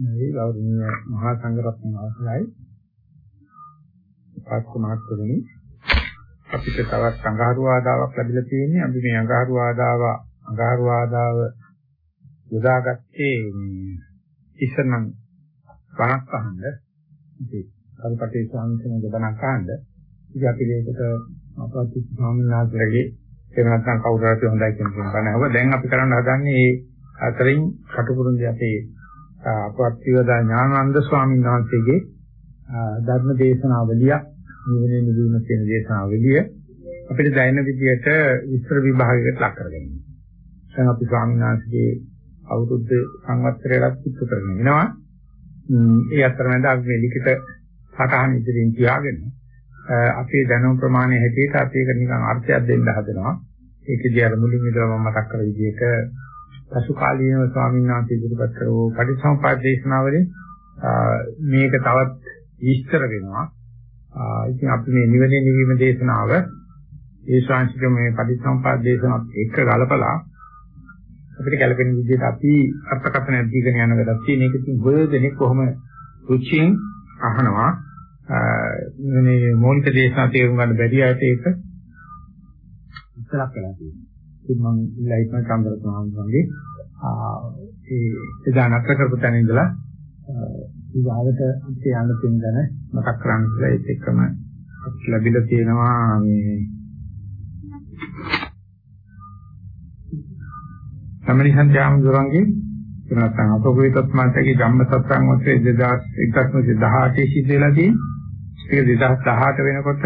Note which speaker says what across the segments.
Speaker 1: මේ ගෞරවනීය මහා සංඝරත්නය අවසරයි. පාස්ක මහත්තුරුනි අපිට තවත් අඟහරු ආදාවක් ලැබිලා තියෙන්නේ. අපි මේ අඟහරු ආදාව අඟහරු ආදාව යොදාගත්තේ ඉස්සනම් බණක් අහන්න. ඉතින් කල්පටේ ස්වාමීන් වහන්සේ අහන්න. ඉතින් අපි මේකට අපවත් ස්වාමීන් වහන්සේගේ එහෙම නැත්නම් කවුරු හරි හොඳයි කියන කෙනෙක් බණහව. දැන් අපි කරන්න හදන්නේ මේ අතරින් කටුකුරුන්දී අපේ අපත්‍යවදා ඥානানন্দ ස්වාමීන් වහන්සේගේ ධර්ම දේශනාවලිය නිවෙන නිවීම කියන දේශනාවලිය අපිට දැනෙන විදිහට විස්තර විභාගයකට ලක් කරගන්න. දැන් අපි ස්වාමීන් වහන්සේගේ අවුරුද්ද සංවත්සරයටත් පිටු කරගෙන වෙනවා. ඒ අතරමැද අපි මේ ලිඛිත සටහන ඉදිරියෙන් තියාගෙන අපේ දැනුම් ප්‍රමාණය හැටියට අපි ඒක නිකන් අර්ථයක් දෙන්න හදනවා. ඒකදී අර මුලින් ඉඳලා මම මතක් කර විදිහට පසු කාලීනව ස්වාමීන් වහන්සේ ඉදිරිපත් කරපු පටිච්චසමුප්පාද දේශනාවලින් මේක තවත් විස්තර වෙනවා. ඉතින් අපි මේ නිවනේ නිවීම දේශනාව ඒ ශාංශික මේ පටිච්චසමුප්පාද දේශනාවත් එක්ක ගලපලා අපිට ගැළපෙන විදිහට අපි අර්ථකථන දීගෙන යන වැඩක් තියෙන එක ඉතින් බොහෝ දෙනෙක් කොහොම රුචියෙන් අහනවා මේ මූලික දේශනා තේරුම් ගන්න බැරි අයට ඒක ඉස්සරක් වෙලා තියෙනවා. ඉතින් මම ලයිට් මම කම්බරත් මහන්සන්ගේ ඒ එදා නතර කරපු තැන ඉඳලා ඊගාවට අපිට යන්න තියෙන දන මතක් කරගන්න කියලා ඒත් එක්කම ලැබිලා තියෙනවා මේ සම්මනිසන් ජාමදුරන්ගේ නැත්නම් අපෝගවිතත් මාතගේ ධම්ම සත්‍යං වස්සේ 2018 සිද්ධ වෙලා තියෙන්නේ. ඒක 2018 වෙනකොට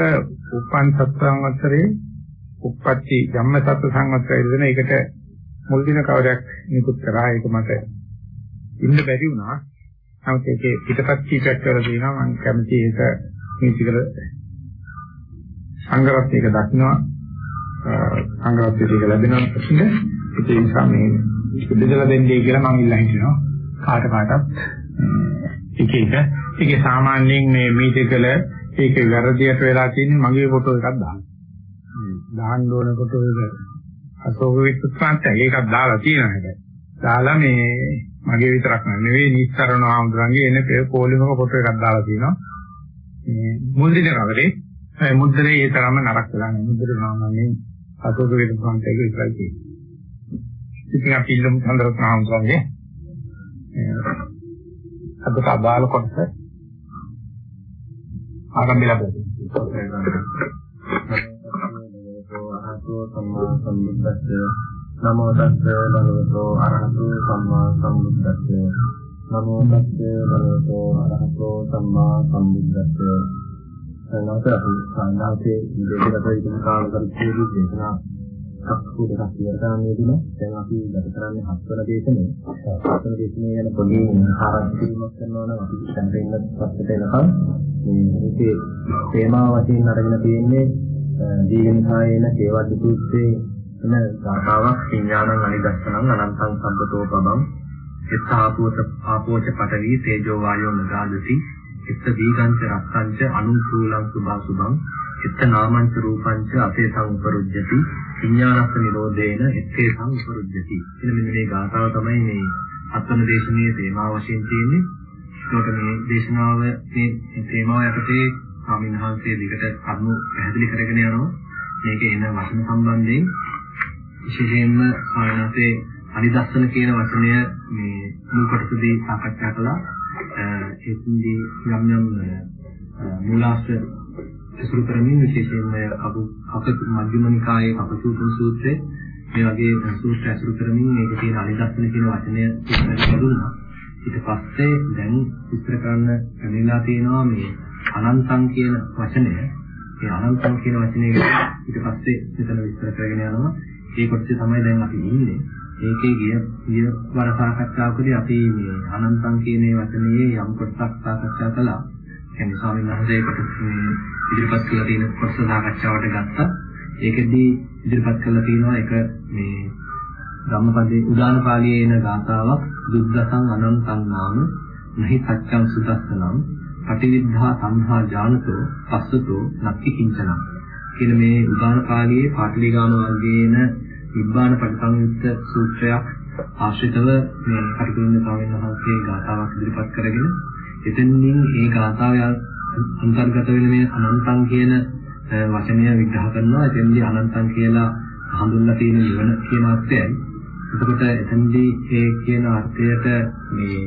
Speaker 1: උපන් සත්‍යං වස්තරේ උප්පත්ති ධම්ම සත්‍ය සංවත්සරය දෙන එකට මුල් දින කවරයක් නිකුත් කරා ඒක මට ඉන්න බැරි වුණා. නමුත් ඒකේ පිටපත් කීපයක් කරලා තියෙනවා. මම කැමති ඒක මේතිකල සංගරත් එක දක්නවා. සංගරත් එක ලැබෙනවා ප්‍රශ්නේ. ඒ නිසා මේ බෙදලා දෙන්නේ කියලා මම ඉල්ලා හිටිනවා. කාට කාටත්. එක එක. ඒකේ සාමාන්‍යයෙන් මේ මේතිකල ඒක වැරදියට වෙලා තියෙන්නේ මගේ ෆොටෝ එකක් දාන්න. දාන්න ඕනකොට ඒක අසෝක විශ්වාසය ඒකක් දාලා තියෙනවා හැබැයි. දාලා මේ මගේ විතරක් නෙවෙයි නිස්සරණ ආමුදුරන්ගේ එන පොලිමක ෆොටෝ එකක් දාලා තියෙනවා. මේ මුල් දින කවරේ මුද්‍රේ ඒ තරම්ම නරක වෙලා නැහැ. මුද්‍රේ සාමාන්‍යයෙන් අසෝක විශ්වාසය විතරයි තියෙන්නේ. ඉතින් අපි ඉල්ලමු සඳරත් ආමුදුරන්ගේ අද සබාල කොටස ආරම්භ ලැබෙනවා.
Speaker 2: සම්මා සම්බුද්දස්ස. නමෝ තස්ස භගවතෝ අරහතෝ සම්මා සම්බුද්දස්ස. නමෝ තස්ස භගවතෝ අරහතෝ සම්මා සම්බුද්දස්ස. නැවත අපි සංඝාතයේ ඉඳලා ඉන්න කාල පරිච්ඡේදයේ දේශනා අක්කු දෙකක් ඉවර කරන්නේදී දැන් අපි ගත කරන්නේ හත්වන දේශනේ. හත්වන දේශනේ යන පොඩි ආරම්භ කිරීමක් කරනවා නම් අපි දැන් ඉන්න පස්සට එනකම් මේ මේකේ තේමාව වශයෙන් අරගෙන තියෙන්නේ දීගනිකායේන කේවද්ද සූත්‍රයේ එන ගාථාවක් විඥානං අනිදස්සනං අනන්තං සම්පතෝ පබං. එත්ත ආපෝච ආපෝච පඨවි තේජෝ වායෝ නගාදති එත්ත දීගංච රක්ඛංච අනුසූලං සුභා සුභං එත්ත නාමංච රූපංච අපේ සංඋපරුජ්ජති විඥානස්ස නිරෝධේන එත්තේ සංඋපරුජ්ජති එන මෙන්න මේ ගාථාව තමයි මේ හත්වන දේශනාවේ තේමාව වශයෙන් තියෙන්නේ. ඒකට මේ දේශනාව මේ තේමාව යටතේ ස්වාමීන් වහන්සේ දිගට කරුණු පැහැදිලි කරගෙන යනවා. මේකේ එන වචන සම්බන්ධයෙන් විශේෂයෙන්ම ආයනාතේ අනිදස්සන කියන වචනය මේ මුල් කොටසදී සාකච්ඡා කළා. ඒකෙන්දී යම් යම් මූලාශ්‍ර අසුරු කරමින් විශේෂයෙන්ම කපු කපු මධ්‍යම නිකායේ කපසූත්‍ර සූත්‍රයේ මේ වගේ සූත්‍ර අසුරු කරමින් මේකේ තියෙන අනිදස්සන කියන වචනය ඉස්සරහට දුන්නා. ඊට පස්සේ දැන් විස්තර කරන්න කැමතිලා තියෙනවා මේ අනන්තං කියන වචනය ඒ අනන්තං කියන වචනේ ඊට පස්සේ මෙතන විස්තර කරගෙන යනවා. ඒ කොටසේ තමයි දැන් අපි ඉන්නේ. ඒකේ ගිය ගිය වර සාකච්ඡාවකදී අපි මේ අනන්තං කියන වචනේ යම් කොටසක් සාකච්ඡා කළා. කියන්නේ ස්වාමීන් වහන්සේ කොටස් මේ ඉදිරිපත් කරලා තියෙන කොටස සාකච්ඡාවට ගත්තා. ඒකෙදී ඉදිරිපත් කරලා තියෙනවා එක මේ ධම්මපදයේ උදාන පාළියේ එන ගාථාවක්. දුද්දසං අනන්තං නාම නහි සත්‍යං සුදස්සනම් පටිවිද්ධා සංහා ඥානතෝ පස්සතෝ නක්ති කිංචන කියන මේ උදාන කාලයේ පාටලිගාම වර්ගයේන නිබ්බාන පටිසංයුක්ත සූත්‍රයක් ආශ්‍රිතව මේ කටුකුරුන් ස්වාමීන් වහන්සේ ගාථාවක් ඉදිරිපත් කරගෙන එතෙන්දී මේ ගාථාව අන්තර්ගත වෙන මේ අනන්තං කියන වචනය විග්‍රහ කරනවා. එතෙන්දී අනන්තං කියලා හඳුන්ලා තියෙන නිවන කියන අර්ථයයි. එතකොට එතෙන්දී ඒ කියන අර්ථයට මේ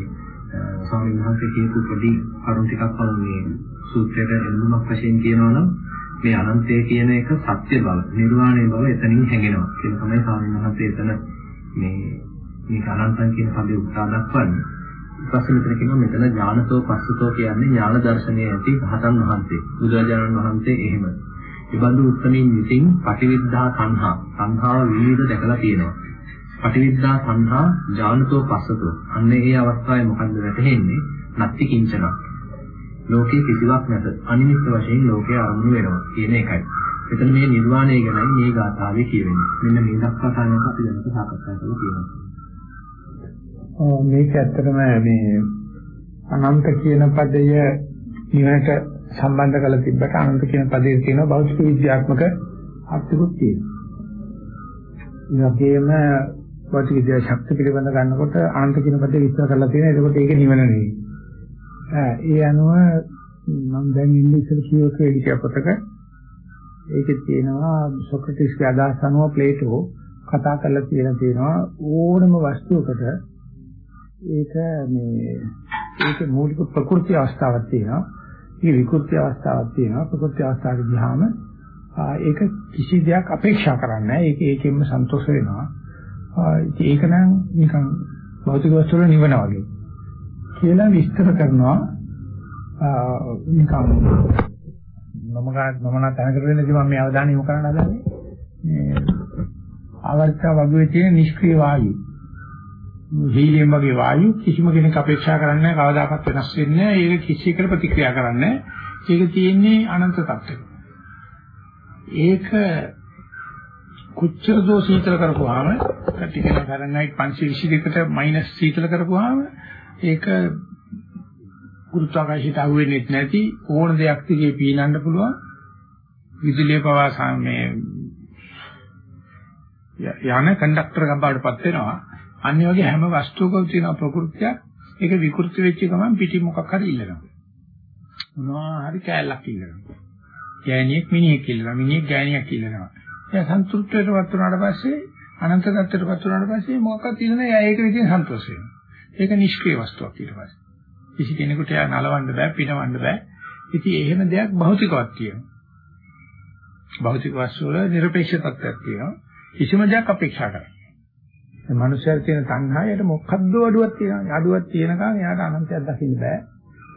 Speaker 2: ස්වාමීන් වහන්සේ කියපු පොඩි කරුණු ටිකක් මම මේ සූත්‍රයට එළුමක් වශයෙන් කියනවා නම් මේ අනන්තය කියන එක සත්‍ය බව, නිර්වාණය බව එතනින් හැඟෙනවා කියලා තමයි ස්වාමීන් වහන්සේ එතන මේ මේක අනන්තං කියන පදේ උත්සාහ දක්වන්නේ. ඊපස්සේ මෙතන කියනවා මෙතන ඥානසෝ පස්සතෝ කියන්නේ ඥාන දර්ශනයේ ඇති රහතන් වහන්සේ. බුදුරජාණන් වහන්සේ එහෙම. ඒ බඳු උත්තමීන් විසින් පටිවිද්ධා සංහා සංහාව විවිධ දැකලා තියෙනවා. පටිවිද්ධා සංහා ඥානසෝ පස්සතෝ. අන්න ඒ අවස්ථාවේ මොකද්ද වැටහෙන්නේ? නැත්ති කිංචන. ලෝකේ කිසිවක් නැත. අනිමිත් වශයෙන් ලෝකේ ආරම්භ වෙනවා කියන එකයි. මෙතන මේ නිර්වාණය ගැනයි මේ ගාථාවේ කියවෙන්නේ. මෙන්න මේ දක්වා කාරණා අපි දැන් සාකච්ඡා කරලා තියෙනවා.
Speaker 1: මේක ඇත්තටම මේ අනන්ත කියන පදය නිවනට සම්බන්ධ කරලා තිබ්බට අනන්ත කියන පදේ තියෙන භෞතික විද්‍යාත්මක අර්ථකුත් තියෙනවා. ඒ වගේම භෞතික විද්‍යාව ශක්ති පිළිබඳ ගන්නකොට අනන්ත කියන පදේ විස්තර කරලා තියෙනවා. ඒකෝට ඒක නිවන නෙවෙයි. ඒ අනුව මම දැන් ඉන්නේ ඉස්සර කියවක එලික පොතක ඒකේ තියෙනවා සොක්‍රටිස්ගේ අදහස් අනුව ප්ලේටෝ කතා කරලා තියෙන තියෙනවා ඕනම වස්තුවකට ඒක මේ ඒකේ මූලික ප්‍රකෘති අවස්ථාවක් තියෙනවා. ඒ විකෘති අවස්ථාවක් තියෙනවා. ප්‍රකෘති අවස්ථාවට ගියාම ඒක කිසි දෙයක් අපේක්ෂා කරන්නේ නැහැ. ඒක ඒකෙන්ම සන්තෝෂ වෙනවා. ඒක නම් නිකන් භෞතික වස්තු වල නිවන වගේ. කියලා විස්තර කරනවා. නිකන් මම මම නම් තනකර වෙන්නේ මම මේ අවධානය යොමු කරන්න හදන්නේ. මේ ආවර්තක වගේ තියෙන නිෂ්ක්‍රීය වායු. හීලියම් වගේ වායු කිසිම කෙනෙක් අපේක්ෂා කරන්නේ නැහැ කවදාකවත් වෙනස් වෙන්නේ නැහැ. ඒක කිසි එකට ප්‍රතික්‍රියා කරන්නේ ඒක තියෙන්නේ අනන්ත තත්ත්වෙක ඒක කුච්චර දෝ සීතල කරපුවාම ටිකන ෆැරන්හයිට් 522කට මයිනස් සීතල කරපුවාම ඒක ගුරුත්වාකර්ෂණයට අහු වෙන්නේ නැති ඕන දෙයක් දිගේ පීනන්න පුළුවන් විදුලිය පවා මේ යන කන්ඩක්ටර් ගබාටපත් වෙනවා අන්න වගේ හැම වස්තුවකම තියෙන ප්‍රകൃතියක් ඒක විකෘති වෙච්ච ගමන් පිටි මොකක් හරි ඉල්ලනවා. මොනවා හරි කෑල්ලක් ඉල්ලනවා. ගෑණියෙක් මිනිහෙක් ඉල්ලනවා. මිනිහෙක් ගෑණියක් ඉල්ලනවා. එයා සන්තුෂ්ටයටපත් වුණාට පස්සේ අනන්ත තත්ත්වයටපත් වුණාට පස්සේ මොකක්වත් ඉල්ලන්නේ එයා ඒක විදිහින් සන්තෝෂ වෙනවා. ඒක නිෂ්ක්‍රීය වස්තුවක් ඊට පස්සේ. කිසි කෙනෙකුට එයා නලවන්න බෑ, පිනවන්න බෑ. ඉතින් එහෙම දෙයක් භෞතිකවත් තියෙනවා. භෞතික වස්තු වල নিরপেক্ষ තත්ත්වයක් තියෙනවා. කිසිම දෙයක් අපේක්ෂා කරන්නේ මේ මනුස්සයර තියෙන තණ්හාවයට මොකද්ද අඩුවක් තියෙනවා. අඩුවක් තියෙනකන් එයාට අනන්තයක් දකින්න බෑ.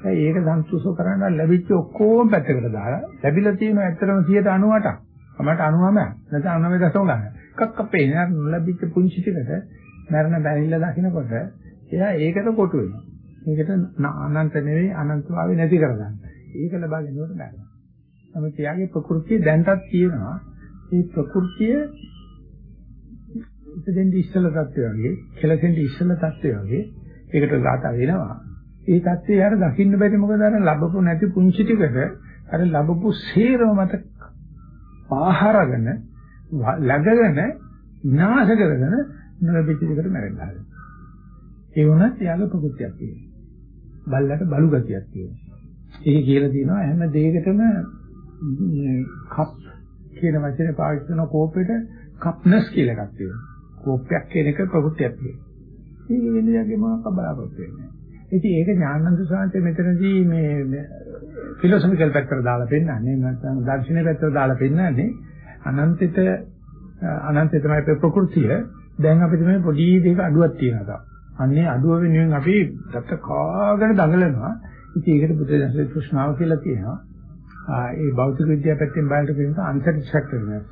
Speaker 1: ඒ ඒක සන්තුෂ්ඨ කරන්න ලැබිච්ච ඔක්කොම පැත්තකට දාලා ලැබිලා තියෙන ඇත්තටම 98ක්. මට 99 නැත්නම් 99.9 එකක් අපේ නේද ලැබිච්ච පුංචි ටිකට මරණ බැරිලා දකින්නකොට එයා ඒකට කොටු වෙනවා. මේකට අනන්ත නෙවෙයි අනන්තභාවය නැති කරගන්න. ඒක ලබා ගැනීමට බෑ. නමුත් එයාගේ ප්‍රകൃතිය දැන්ටත් තියෙනවා. මේ ප්‍රകൃතිය ඉතින් ඉස්සල තත්ත්වය වගේ, කෙලසෙන් ඉස්සල තත්ත්වය වගේ ඒකට ගාතා වෙනවා. ඒ තත්ත්වය යාර දකින්න බැරි මොකද අර ලැබපු නැති පුංචි ටිකට අර ලැබපු සේරම මත පාහරගෙන läගගෙන විනාශ කරගෙන නොලැබිච්ච දෙයකට මැරෙන්න හදනවා. ඒ වුණත් යාගේ ප්‍රകൃතියක් තියෙනවා. බල්ලට බලු ගතියක් තියෙනවා. ඒක කියලා දිනවා හැම දෙයකටම කප් කියන වචනේ පාවිච්චි කරන කෝපෙට කප්නස් කියලා එකක් තියෙනවා. කෝපයක් කියන එක ප්‍රകൃතියක් තියෙනවා. ඒක වෙනදගේ මොනවක් බලාපොරොත්තු වෙන්නේ. ඉතින් ඒක ඥානන්ත සාන්තේ මෙතනදී මේ ෆිලොසොෆිකල් පැත්තට දාලා පෙන්නන්නේ නැත්නම් දර්ශනීය පැත්තට දාලා පෙන්නන්නේ අනන්තිත අනන්තය තමයි ප්‍රകൃතිය. දැන් අපිට මේ පොඩි දෙයක අඩුවක් තියෙනවා. අන්නේ අඩුව වෙනුවෙන් අපි දත්ත කාගෙන දඟලනවා. ඉතින් ඒකට බුද්ධ දර්ශන තෘෂ්ණාව කියලා කියනවා. ඒ භෞතික විද්‍යාව පැත්තෙන් බලනකොට කියනවා අන්සටිස්ෆැක්ටරිනස්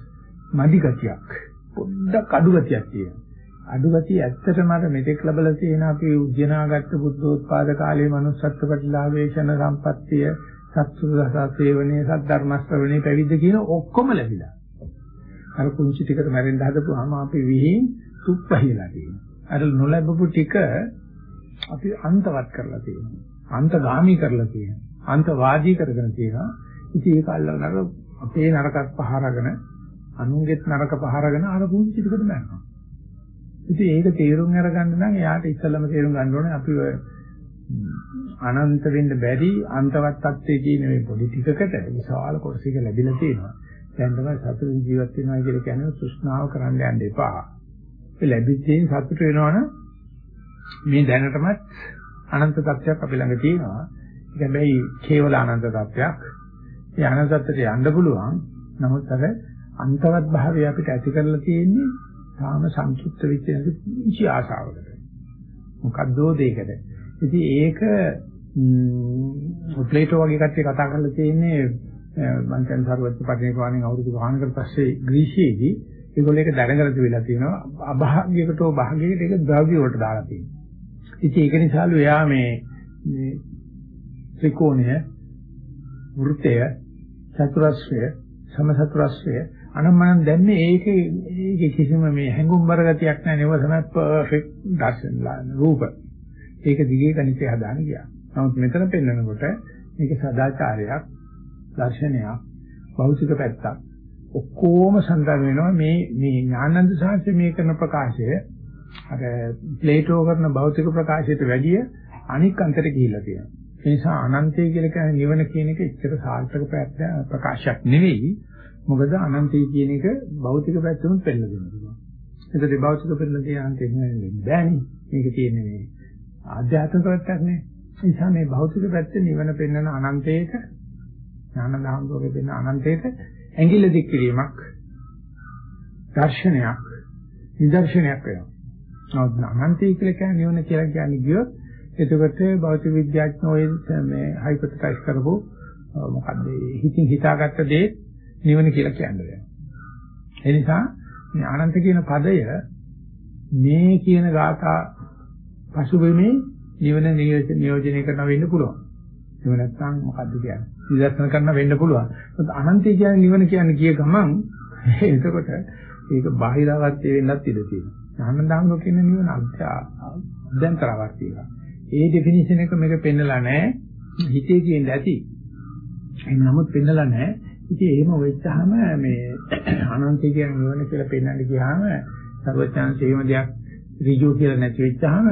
Speaker 1: මදි ගතියක්. පොඩ්ඩක් අඩු ගතියක් තියෙනවා. අඩු ගතිය ඇත්තටම අර මෙතෙක් ලැබලා තියෙන අපි උද්‍යනාගත්ත බුද්ධෝත්පාද කාලයේ manussත්ව ප්‍රතිලාභේෂණ සම්පත්තිය සත්සුදසසේවනේ සද්ධර්ම ශ්‍රවණේ පැවිද්ද කියන ඔක්කොම ලැබිලා. අර කුංචි ටිකට මැරෙන්න හදපුවාම අපි විහිං තුප්පහිලා තියෙනවා. අර නොලැබපු ටික අපි අන්තවත් කරලා තියෙනවා. අන්තගාමී කරලා තියෙනවා. අන්තවාදී කරගෙන තියෙනවා. ඉතින් ඒක අල්ලගෙන අපේ නරකත් පහරගෙන අනුන්ගෙත් නරක පහරගෙන අර පුංචි ටිකට මැරෙනවා. ඉතින් ඒක තේරුම් අරගන්න නම් එයාට ඉස්සෙල්ලම තේරුම් ගන්න ඕනේ අපි ඔය අනන්ත වෙන්න බැරි අන්තවත් තත්ත්වයේ තියෙන මේ පොඩි ටිකකට විශාල කොටසක ලැබිලා තියෙනවා. දැන් තමයි සතුටින් ජීවත් වෙනවා කියලා කියන්නේ තෘෂ්ණාව කරන්න යන්න එපා. ඒ ලැබිච්චින් සතුට වෙනවනම් මේ දැනටමත් අනන්ත තත්ත්වයක් අපි ළඟ තියෙනවා. ඒක හැබැයි කේවල අනන්ත තත්ත්වයක්. ඒ අනන්ත තත්ත්වයට යන්න පුළුවන්. නමුත් අර අන්තවත් භාවය අපිට ඇති කරලා තියෙන්නේ තාම සංකීර්ත වෙච්ච නැති කිසි ආශාවකට. මොකද්දෝ දෙයකට. ඉතින් ඒක ප්ලේටෝ වගේ කට්ටිය කතා කරලා තියෙන්නේ මම දැන් සරුවත් පරිණිරවාණයෙන් අවුරුදු ගානකට පස්සේ ග්‍රීසියේදී ඒගොල්ලෝ ඒක දැනගලා තිබිලා තියෙනවා අභාග්‍යයකට හෝ භාග්‍යයකට ඒක ද්‍රව්‍ය වලට දාලා තියෙනවා. ඉතින් ඒක නිසාලු එයා මේ මේ ත්‍රිකෝණය වෘත්තය චතුරස්‍රය සමසතුරස්‍රය අනම්මනම් දැන්නේ ඒකේ ඒකේ කිසිම මේ හැඟුම්බර ගතියක් නැහැ නෙව තමයි පර්ෆෙක්ට් දර්ශන රූප. ඒක දිගේ ගණිතය හදාන ගියා. නමුත් මෙතන පෙන්නකොට මේක සදාචාරයක් දර්ශනයක් භෞතික පැත්තක් ඔක්කොම සඳහන් වෙනවා මේ මේ ඥානන්ද සාංශය මේ කරන ප්‍රකාශය අර ප්ලේටෝ කරන භෞතික ප්‍රකාශයට වැඩිය අනික් අන්තයට ගිහිල්ලා තියෙනවා. ඒ නිසා අනන්තය කියලා කියන්නේ නිවන කියන එක එච්චර සාර්ථක ප්‍රකාශයක් නෙවෙයි. මොකද අනන්තය කියන එක භෞතික පැත්තෙමුත් පෙන්නලා දෙනවා. ඒකද භෞතික පෙන්නලා තියන අන්තය නෙවෙයි බෑනේ. මේක තියෙන්නේ මේ ආධ්‍යාත්මික පැත්තක් නේ. ඒ නිසා මේ භෞතික පැත්තේ නිවන පෙන්වන අනන්තයක ඥානදාම්භෝගේ පෙන්වන අනන්තයක ඇඟිල්ල දික් කිරීමක් දර්ශනයක් නිදර්ශනයක් වෙනවා. නමුත් අනන්තය කියලා කියන්නේ නිවන කියලා කියන්නේ ගියොත් එතකොට භෞතික විද්‍යාඥයෝ මේ හයිපොතටයිස් කරපු මොකද්ද හිතින් හිතාගත්ත දේ නිවන කියලා කියන්නේ. ඒ නිසා මේ අනන්ත කියන පදය මේ කියන ગાථා පසුබිමේ නිවන නියෝජනය කරන වෙන්න පුළුවන්. එහෙම නැත්නම් මොකද්ද කියන්නේ? නිදර්ශන කරන වෙන්න පුළුවන්. අනන්තය කියන්නේ නිවන කියන්නේ කිය ගමන් එතකොට ඒක බාහිරවත්ය වෙන්නත් ඉඩ තියෙනවා. ආනන්දාංග කියන නිවන අධ්‍යන්තරවර්ති එක. ඒ ඩෙෆිනිෂන් එක මේක පෙන්නලා නැහැ. හිතේ කියන්නේ ඇති. ඒ නමුත් පෙන්නලා නැහැ. ඉතින් එහෙම වෙච්චාම මේ අනන්තය කියන නිවන කියලා පෙන්වන්න ගියාම සර්වඥාන්සේ එහෙම දෙයක් ඍජු කියලා නැති වෙච්චාම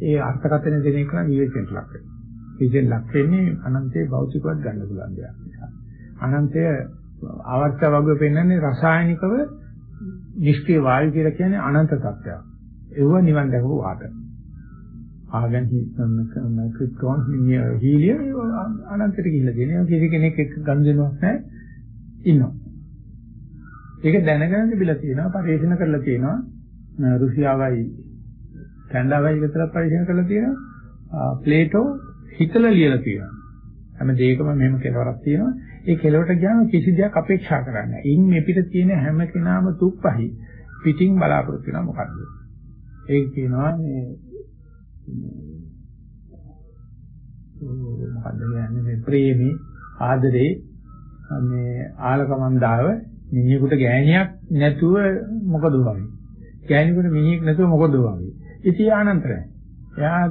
Speaker 1: ඒ අර්ථකථන දෙන එක විවේචනයට ලක් වෙනවා. විවේචන ලක් වෙන්නේ අනන්තයේ භෞතිකවත් ගන්න පුළුවන් දෙයක් නිසා. අනන්තය ආවර්ත වගේ පෙන්වන්නේ රසායනිකව නිෂ්ක්‍රීය වායු කියලා කියන්නේ අනන්ත තත්ත්වයක්. ඒව නිවන් දැකපු වාත. ආගන් හිතන ක්‍රිප්ටෝන් හීලියම් අනන්තයට ගිහිල්ලා තියෙනවා. කිසි කෙනෙක් එක්ක ගනුදෙනුවක් නැහැ. ඉන්නවා. ඒක දැනගෙන තිබිලා තියෙනවා පරිශන කරලා තියෙනවා රුසියාවයි කැනඩාවයි විතර පරිශන කරලා තියෙනවා. ප්ලේටෝ හිතලා ලියලා තියෙනවා. හැම දෙයකම මෙහෙම කෙලවරක් තියෙනවා. ඒ කෙලවට ගියාම කිසි දෙයක් අපේක්ෂා කරන්නේ නැහැ. ඉන් මේ පිට තියෙන හැම කෙනාම තුප්පහයි පිටින් බලාපොරොත්තු වෙනවා මොකද්ද? ඒක කියනවා මේ මොකද්ද කියන්නේ? මේ ප්‍රේමී ආදරේ මේ ආලකමන්දාව මිනිහෙකුට ගෑණියක් නැතුව මොකද වගේ. ගෑණියෙකුට මිනිහෙක් නැතුව මොකද වගේ. ඉතින් ආනන්තරයි. එයා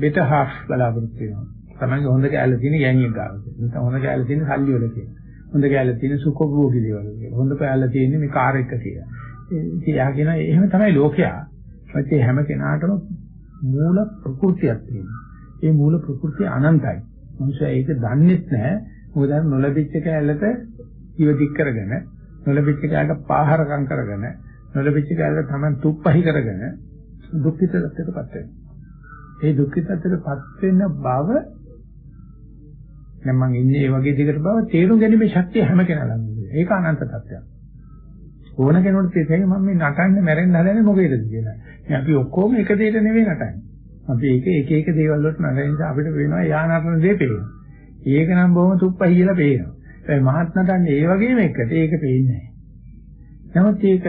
Speaker 1: බෙට හාෆ් බලාපොරොත්තු වෙනවා. තමන්ගේ හොඳ කැලේ තියෙන ගෑණියෙක් ගාවට. නැත්නම් හොඳ කැලේ තියෙන සල්ලි වල තියෙන. හොඳ කැලේ තියෙන සුඛභෝගී දේවල් වල. හොඳ කැලේ තියෙන මේ කාර් එක කියලා. ඉතින් එයා කියනවා එහෙම තමයි ලෝකයා. ඒත් හැම කෙනාටම මූල ප්‍රകൃතියක් තියෙනවා. ඒ මූල ප්‍රകൃතිය අනන්තයි. මනුෂයා ඒක දන්නේ නැහැ. මොකද නොලැබිච්ච කැලලට ඉවදික් කරගෙන නොලැබිච්ච කැලලට පාහරකම් කරගෙන නොලැබිච්ච කැලලට තමයි තුප්පහි කරගෙන දුක්ඛිත තත්ත්වයටපත් වෙනවා. ඒ දුක්ඛිත තත්ත්වයටපත් වෙන බව දැන් මම ඉන්නේ මේ වගේ දෙයකට බව තේරුම් ගැනීමේ ශක්තිය හැම කෙනාලම ඒක අනන්ත තත්ත්වයක්. ඕන කෙනෙකුට තේරෙයි මම මේ නටන්න මැරෙන්න හදන්නේ මොකේද කියලා. මේ අපි ඔක්කොම එක දෙයකට නෙවෙයි නටන්නේ. අපි ඒක එක එක දේවල් වලට නටන නිසා අපිට වෙනවා යා නටන දේ පේනවා. ඒක නම් බොහොම තුප්පයි කියලා පේනවා. ඒ මහත් නටන්නේ ඒ වගේම එකට ඒක පේන්නේ නැහැ. නමුත් ඒක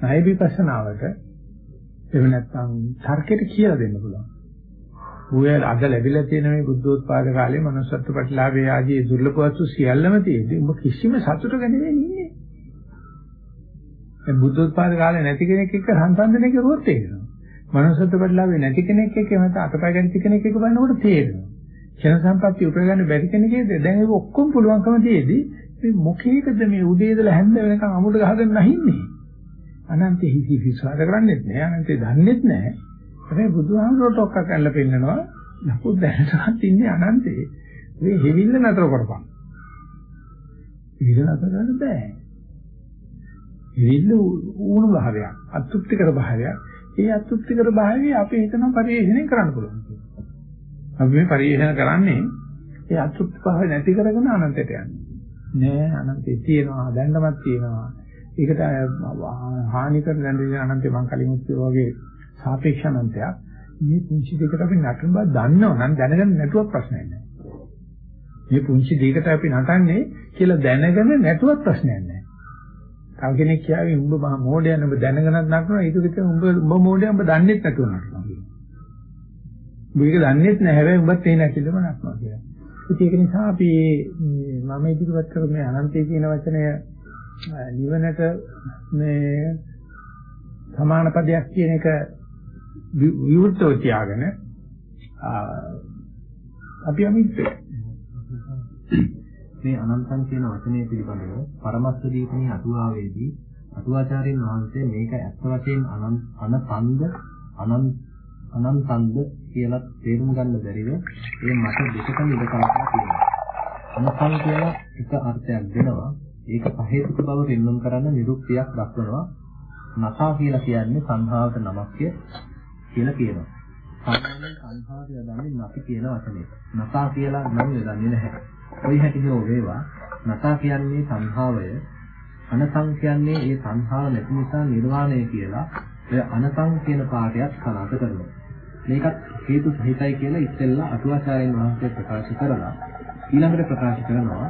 Speaker 1: ණය විපස්සනාවට එහෙම නැත්නම් තර්කයට කියලා දෙන්න පුළුවන්. ඔය අද ලැබිලා තියෙන මේ බුද්ධෝත්පාද කාලේ manussත්ව ප්‍රතිලාභයේ ආදී දුර්ලභ වස්තු සියල්ලම තියෙද්දි උඹ කිසිම සතුටක නෙවෙයි ඉන්නේ. මේ බුද්ධෝත්පාද කාලේ නැති කෙනෙක් එක්ක සංසන්දනය කරුවොත් තේරෙනවා. manussත්ව ප්‍රතිලාභයේ නැති කෙනෙක් එක්ක එහෙම අතපය ගැටි කෙනෙක් එක්ක බලනකොට තේරෙනවා. ක්ෂණ සම්පත්‍ය උපය ගන්න බැරි කෙනෙක්ද දැන් ඒක ඔක්කොම පුළුවන්කම තියෙද්දි මේ මොකේකද මේ උදේ ඉඳලා හැන්ද වෙනකන් අමුඩ ගහගෙන නැහින්නේ? අනන්තේ හිසි විශ්වාස කරන්නේත් නෑ අනන්තේ දන්නේත් නෑ. හැබැයි බුදුහාමුදුරුවෝ ටොක්ක කරලා පෙන්නනවා ලකු දැනටත් ඉන්නේ අනන්තේ. මේ හෙවිල්ල නතර කරපන්. හෙවිල්ල නතර කරන්න බෑ. හෙවිල්ල ඌණු භාවයක්, අතෘප්තිකර භාවයක්. ඒ අතෘප්තිකර භාවය අපි හිතන පරිශ්‍රණය කරන්න පුළුවන්. අපි මේ පරිශ්‍රණ කරන්නේ ඒ අතෘප්ති භාවය නැති කරගෙන අනන්තයට යන්නේ. නෑ අනන්තේ තියෙනවා, දැන්නමත් තියෙනවා. ඒකට හානි කර දැනෙන අනන්තේ මං කලින් උත්සව වගේ සාපේක්ෂ අනන්තයක්. මේ පුංචි දෙකට අපි නටන බව දන්නව නම් දැනගන්න නැතුව ප්‍රශ්නයක් නෑ. මේ පුංචි දෙයකට අපි නටන්නේ කියලා දැනගෙන නැතුවත් ප්‍රශ්නයක් නෑ. තව කෙනෙක් කියාවේ උඹ මහා මෝඩයන් උඹ දැනගෙනත් නටනවා ඒක විතර උඹ උඹ මෝඩයන් උඹ දන්නේත් නැතුව නටනවා කියනවා. උඹ ඒක දන්නේත් නැහැ හැබැයි උඹත් ඒ නැතිලම නටනවා කියලා. ඒක නිසා අපි මම ඉදිරිපත් කර මේ අනන්තය කියන වචනය නිවනට මේ සමාන පදයක් කියන එක විවෘතව තියාගෙන අපි අමිත්
Speaker 2: මේ අනන්තං කියන වචනය පිළිබඳව පරමස්ස දීපණී අටුවාවේදී අටුවාචාර්යන් වහන්සේ මේක ඇත්ත වශයෙන් අනන්තන්ද අනන්තන්ද කියලා තේරුම් ගන්න බැරිව ඒ මට දෙකම ඉඳ කලකලා තියෙනවා. අනන්තං කියලා එක අර්ථයක් දෙනවා. ඒක පහේතුක බව පෙන්වන්න කරන්න නිරුක්තියක් දක්වනවා. නසා කියලා කියන්නේ සංහාවට නමක්ය කියලා කියනවා. සාමාන්‍යයෙන් සංහාරය යදන්නේ නැති කියන වචනේ. නසා කියලා නම් යදන්නේ නැහැ. කොයි හැටි හෝ වේවා නසා කියන්නේ සංහාවය අනසං කියන්නේ ඒ සංහාව නැති නිසා නිර්වාණය කියලා ඔය අනසං කියන පාඩයක් සනාථ කරනවා. මේකත් හේතු සහිතයි කියලා ඉස්සෙල්ලා අටුවාචාර්යන් වහන්සේ ප්‍රකාශ කරලා ඊළඟට ප්‍රකාශ කරනවා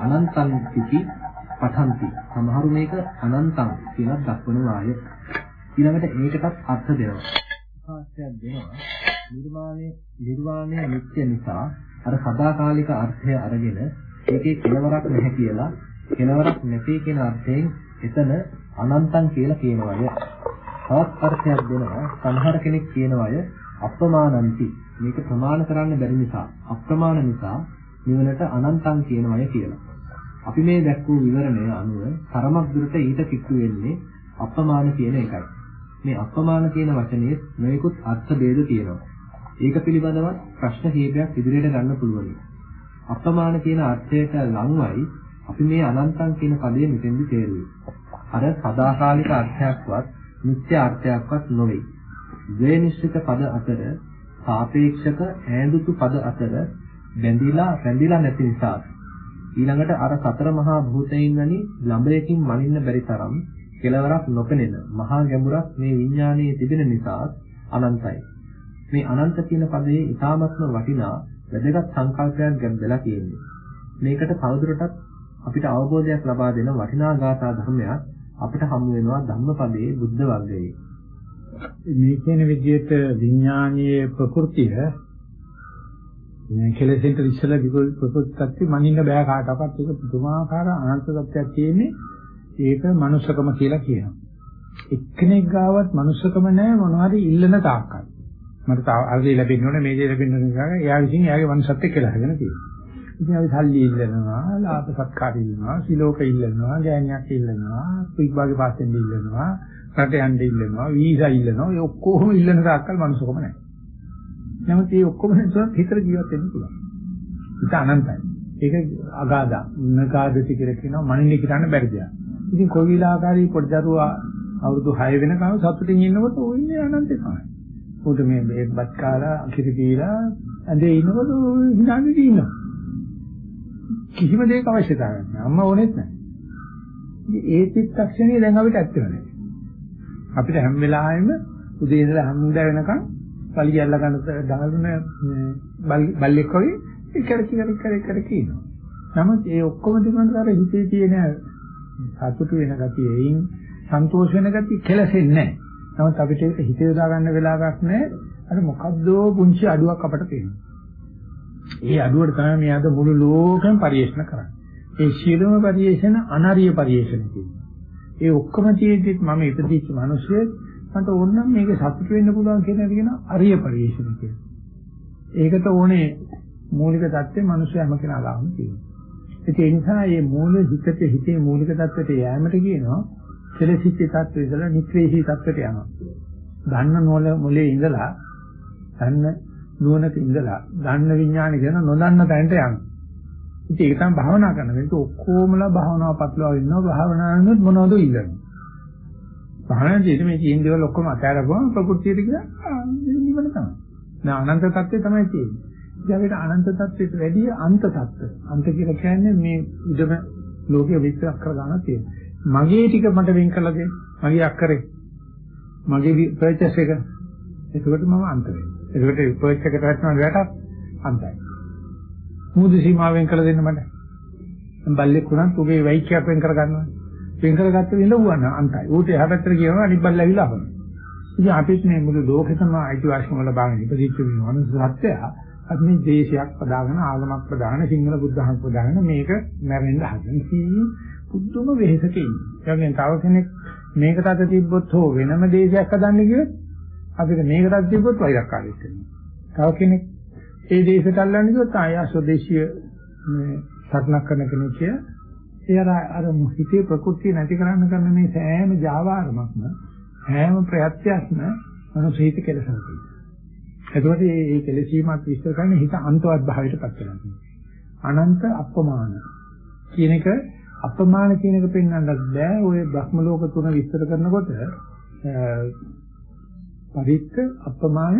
Speaker 2: අනන්තං කිති පඨන්ති. සමහරු මේක අනන්තං කියලා දක්වනවාය. ඊළඟට ඒකටත් අර්ථ දෙනවා. ප්‍රකාශයක් දෙනවා. නිර්මාණය නිර්වාණය නිත්‍ය නිසා අර සදාකාලික අර්ථය අරගෙන ඒකේ කෙලවරක් නැහැ කියලා කෙලවරක් නැති කියන අර්ථයෙන් එතන අනන්තං කියලා කියනවාය. තවත් අර්ථයක් දෙනවා සමහර කෙනෙක් කියනවාය අප්‍රමාණන්ති. මේක ප්‍රමාණ කරන්න බැරි නිසා අප්‍රමාණ නිසා නිවනට අනන්තං කියනවාය කියලා. අපි මේ දැක්වූ විවරණය අනුව තරමක් දුරට ඊට කිට්ටු වෙන්නේ අප්‍රමාණ කියන එකයි. මේ අප්‍රමාණ කියන වචනේ නොයෙකුත් අර්ථ ભેද තියෙනවා. ඒක පිළිබඳව ප්‍රශ්න කීපයක් ඉදිරියට ගන්න පුළුවන්. අප්‍රමාණ කියන අර්ථයට ලංවයි අපි මේ අනන්තං කියන පදේ මෙතෙන්දි තේරුවේ. අර සදාකාලික අර්ථයක්වත් නිත්‍ය අර්ථයක්වත් නොවේ. ද්වේනිශ්චිත පද අතර සාපේක්ෂක ඈඳුතු පද අතර බැඳිලා රැඳිලා නැති නිසා ඊළඟට අර සතර මහා භූතයින් වැනි ළඹයකින් මනින්න බැරි තරම් කෙලවරක් නොපෙනෙන මහා ගැඹුරක් මේ විඥානයේ තිබෙන නිසා අනන්තයි. මේ අනන්ත කියන පදයේ ඊ타මත්ම වටිනා වැදගත් සංකල්පයක් ගැඹෙලා තියෙනවා. මේකට තවදුරටත් අපිට අවබෝධයක් ලබා දෙන වටිනා ගාථා ධර්මයක් අපිට හමු වෙනවා ධම්මපදයේ බුද්ධ වර්ගයේ.
Speaker 1: මේ කියන විදිහට විඥානීය ප්‍රകൃතිය මේ කෙලෙසෙන්ට ඉස්සලා ප්‍රകൃතිත් මනින්න බෑ කාටවත් ඒක පුදුමාකාර අනන්ත සත්‍යයක් තියෙන්නේ ඒක මනුෂ්‍යකම කියලා කියනවා. එක්කෙනෙක් ගාවත් මනුෂ්‍යකම නැහැ මොනවාරි ඉල්ලන තාක්කයි. මට අර දේ ලැබෙන්න ඕනේ මේ දේ ලැබෙන්න ඕනේ කියලා එයා විසින් එයාගේ මනසත් එක්ක ලහගෙන තියෙනවා. ඉතින් අපි සල්ලි ඉල්ලනවා, ලාභ සත්කාර ඉල්ලනවා, සිලෝක ඉල්ලනවා, ගෑණියක් ඉල්ලනවා, පිටභාගේ පාසෙන් ඉල්ලනවා, රට යන්න ඉල්ලනවා, වීසා ඉල්ලනවා. ඒ ඔක්කොම ඉල්ලන තාක්කල් මනුස්සකම නැහැ. නමුත් මේ ඔක්කොම නැතුව හිතර ජීවත් වෙන්න පුළුවන්. ඒක අනන්තයි. ඒක අගාධා, නගාදති කියලා කියනවා මනින්නේ කියන්න බැරි දෙයක්. ඉතින් කොයි විලාකාරී පොඩි දරුවා අවුරුදු 6 වෙනකම් සතුටින් ඉන්නකොට ਉਹ ඉන්නේ අනන්තේ තමයි. උට මේ මේවත් කාලා අකිරි දීලා ඇඳේ ඉනකොට හිනාගෙන ඉන්නවා. කිසිම දෙයක අවශ්‍යතාවයක් නැහැ. අම්මා ඕනෙත් නැහැ. ඒ චිත්තක්ෂණය දැන් අපිට ඇත්ත වෙන්නේ. අපිට හැම වෙලාවෙම උදේ ඉඳලා හැන්ද වෙනකන් පලිය අල්ල ගන්න දාගෙන බල්ලෙක් වගේ එකට කිරි කර කර කියනවා. නමුත් ඒ ඔක්කොම තිබුණාට අර හිතේ තියෙන සතුටු වෙන ගතිය, එයින් සන්තෝෂ වෙන ගතිය කෙලසෙන්නේ නැහැ. නමුත් අපිට ඒක හිත යොදා ගන්න වෙලාවක් නැහැ. අර මොකද්දෝ පුංචි අඩුවක් අපට පේනවා. ඒ අඩුවට තමයි මේ අද මුළු ලෝකෙම පරිේෂණ කරන්නේ. ඒ සියලුම පරිේෂණ අනරිය පරිේෂණ කියනවා. ඒ ඔක්කොම තියෙද්දිත් මම ඉපදිච්ච මිනිස්සෙක් මට ඕන නම් මේක සතුට වෙන්න පුළුවන් කියන එක කියන අරිය පරිශන කියලා. ඒකට ඕනේ මූලික தත්ත්වේ මිනිස්සු හැම කෙනා ළඟම තියෙනවා. ඒ නිසා මේ මූල හිතේ හිතේ මූලික தත්ත්වයට යෑමට කියනවා කෙලෙසිච්ච தත්ත්වේ ඉඳලා නික්‍රේහි தත්ත්වයට යනවා. ගන්න නෝල මුලේ ඉඳලා ගන්න නුවණක ඉඳලා ගන්න විඥානේ කියන නොදන්න තැනට යනවා. ඉතින් ඒක තමයි භාවනා කරන වෙලාවට ඔක්කොමලා භාවනාව පටලවා ඉන්නවා භාවනාවෙන් මොනවද ඉල්ලන්නේ. භාවනාවේදී මේ කියන දේවල් ඔක්කොම අතහැරපුවම ප්‍රകൃතියට ගියා නිවන තමයි. දැන් අනන්ත තත්ත්වය තමයි තියෙන්නේ. ඊළඟට අනන්ත තත්ත්වයට වැඩිය අන්ත තත්ත්ව. අන්ත කියලා කියන්නේ මේ ඉදම ලෝකයේ විස්තර කරගන්න තියෙන. මගේ ටික මට වෙන් කරලා දෙන්න. මගේ අක්කරේ. මගේ පර්චස් එක. ඒකට මම අන්ත වෙනවා. ඒකට පර්චස් එකට හත්න ගැටක් අන්තයි. මුදු සීමාවෙන් කරලා දෙන්න මට. බල්ලෙක් වුණත් උගේ වෛක්‍යයක් වෙන් කරගන්නවා. වෙන් කරගත්ත විලවුවන අන්තයි. ඌට එහා පැත්තට කියනවා අනිත් බල්ල ඇවිල්ලා අපන. ඉතින් අපිත් මේ මුළු ලෝකෙතම අයිතිවාසිකම් වල බාගෙන ඉපදිච්ච මිනිස්සු සත්‍යය අපි මේ දේශයක් පදාගෙන ආගමක් පදාගෙන සිංහල බුද්ධහමක් පදාගෙන මේක මැරෙන්න හදන කී පුදුම වෙහෙසක ඉන්නේ. ඒ තව කෙනෙක් මේකට අත තිබ්බොත් හෝ වෙනම දේශයක් හදන්න ගියොත් අපිට මේකට තිබ්බොත් වෛරක්කාරීත් වෙනවා. තව කෙනෙක් ඒ දේශයට අල්ලන්නේ කිව්වොත් ආය ස්වදේශීය මේ සත්නක් කරන කෙනෙක් කිය. ඒ අර අර හිතේ ප්‍රകൃතිය නැති කරන්න කරන මේ සෑම ජාවාරමක්ම හැම ප්‍රයත්‍යයක්ම මනසීත කෙලසන තියෙනවා. එතකොට මේ මේ කෙලසීමත් විස්තර කරන්නේ හිත අන්තවත් භාවයට පත් වෙනවා. අනන්ත අප්‍රමාණ කියන එක අප්‍රමාණ කියන එක පෙන්වන්නත් බෑ. ඔය බ්‍රහ්ම ලෝක තුන විස්තර කරනකොට පරිත්ත අප්‍රමාණ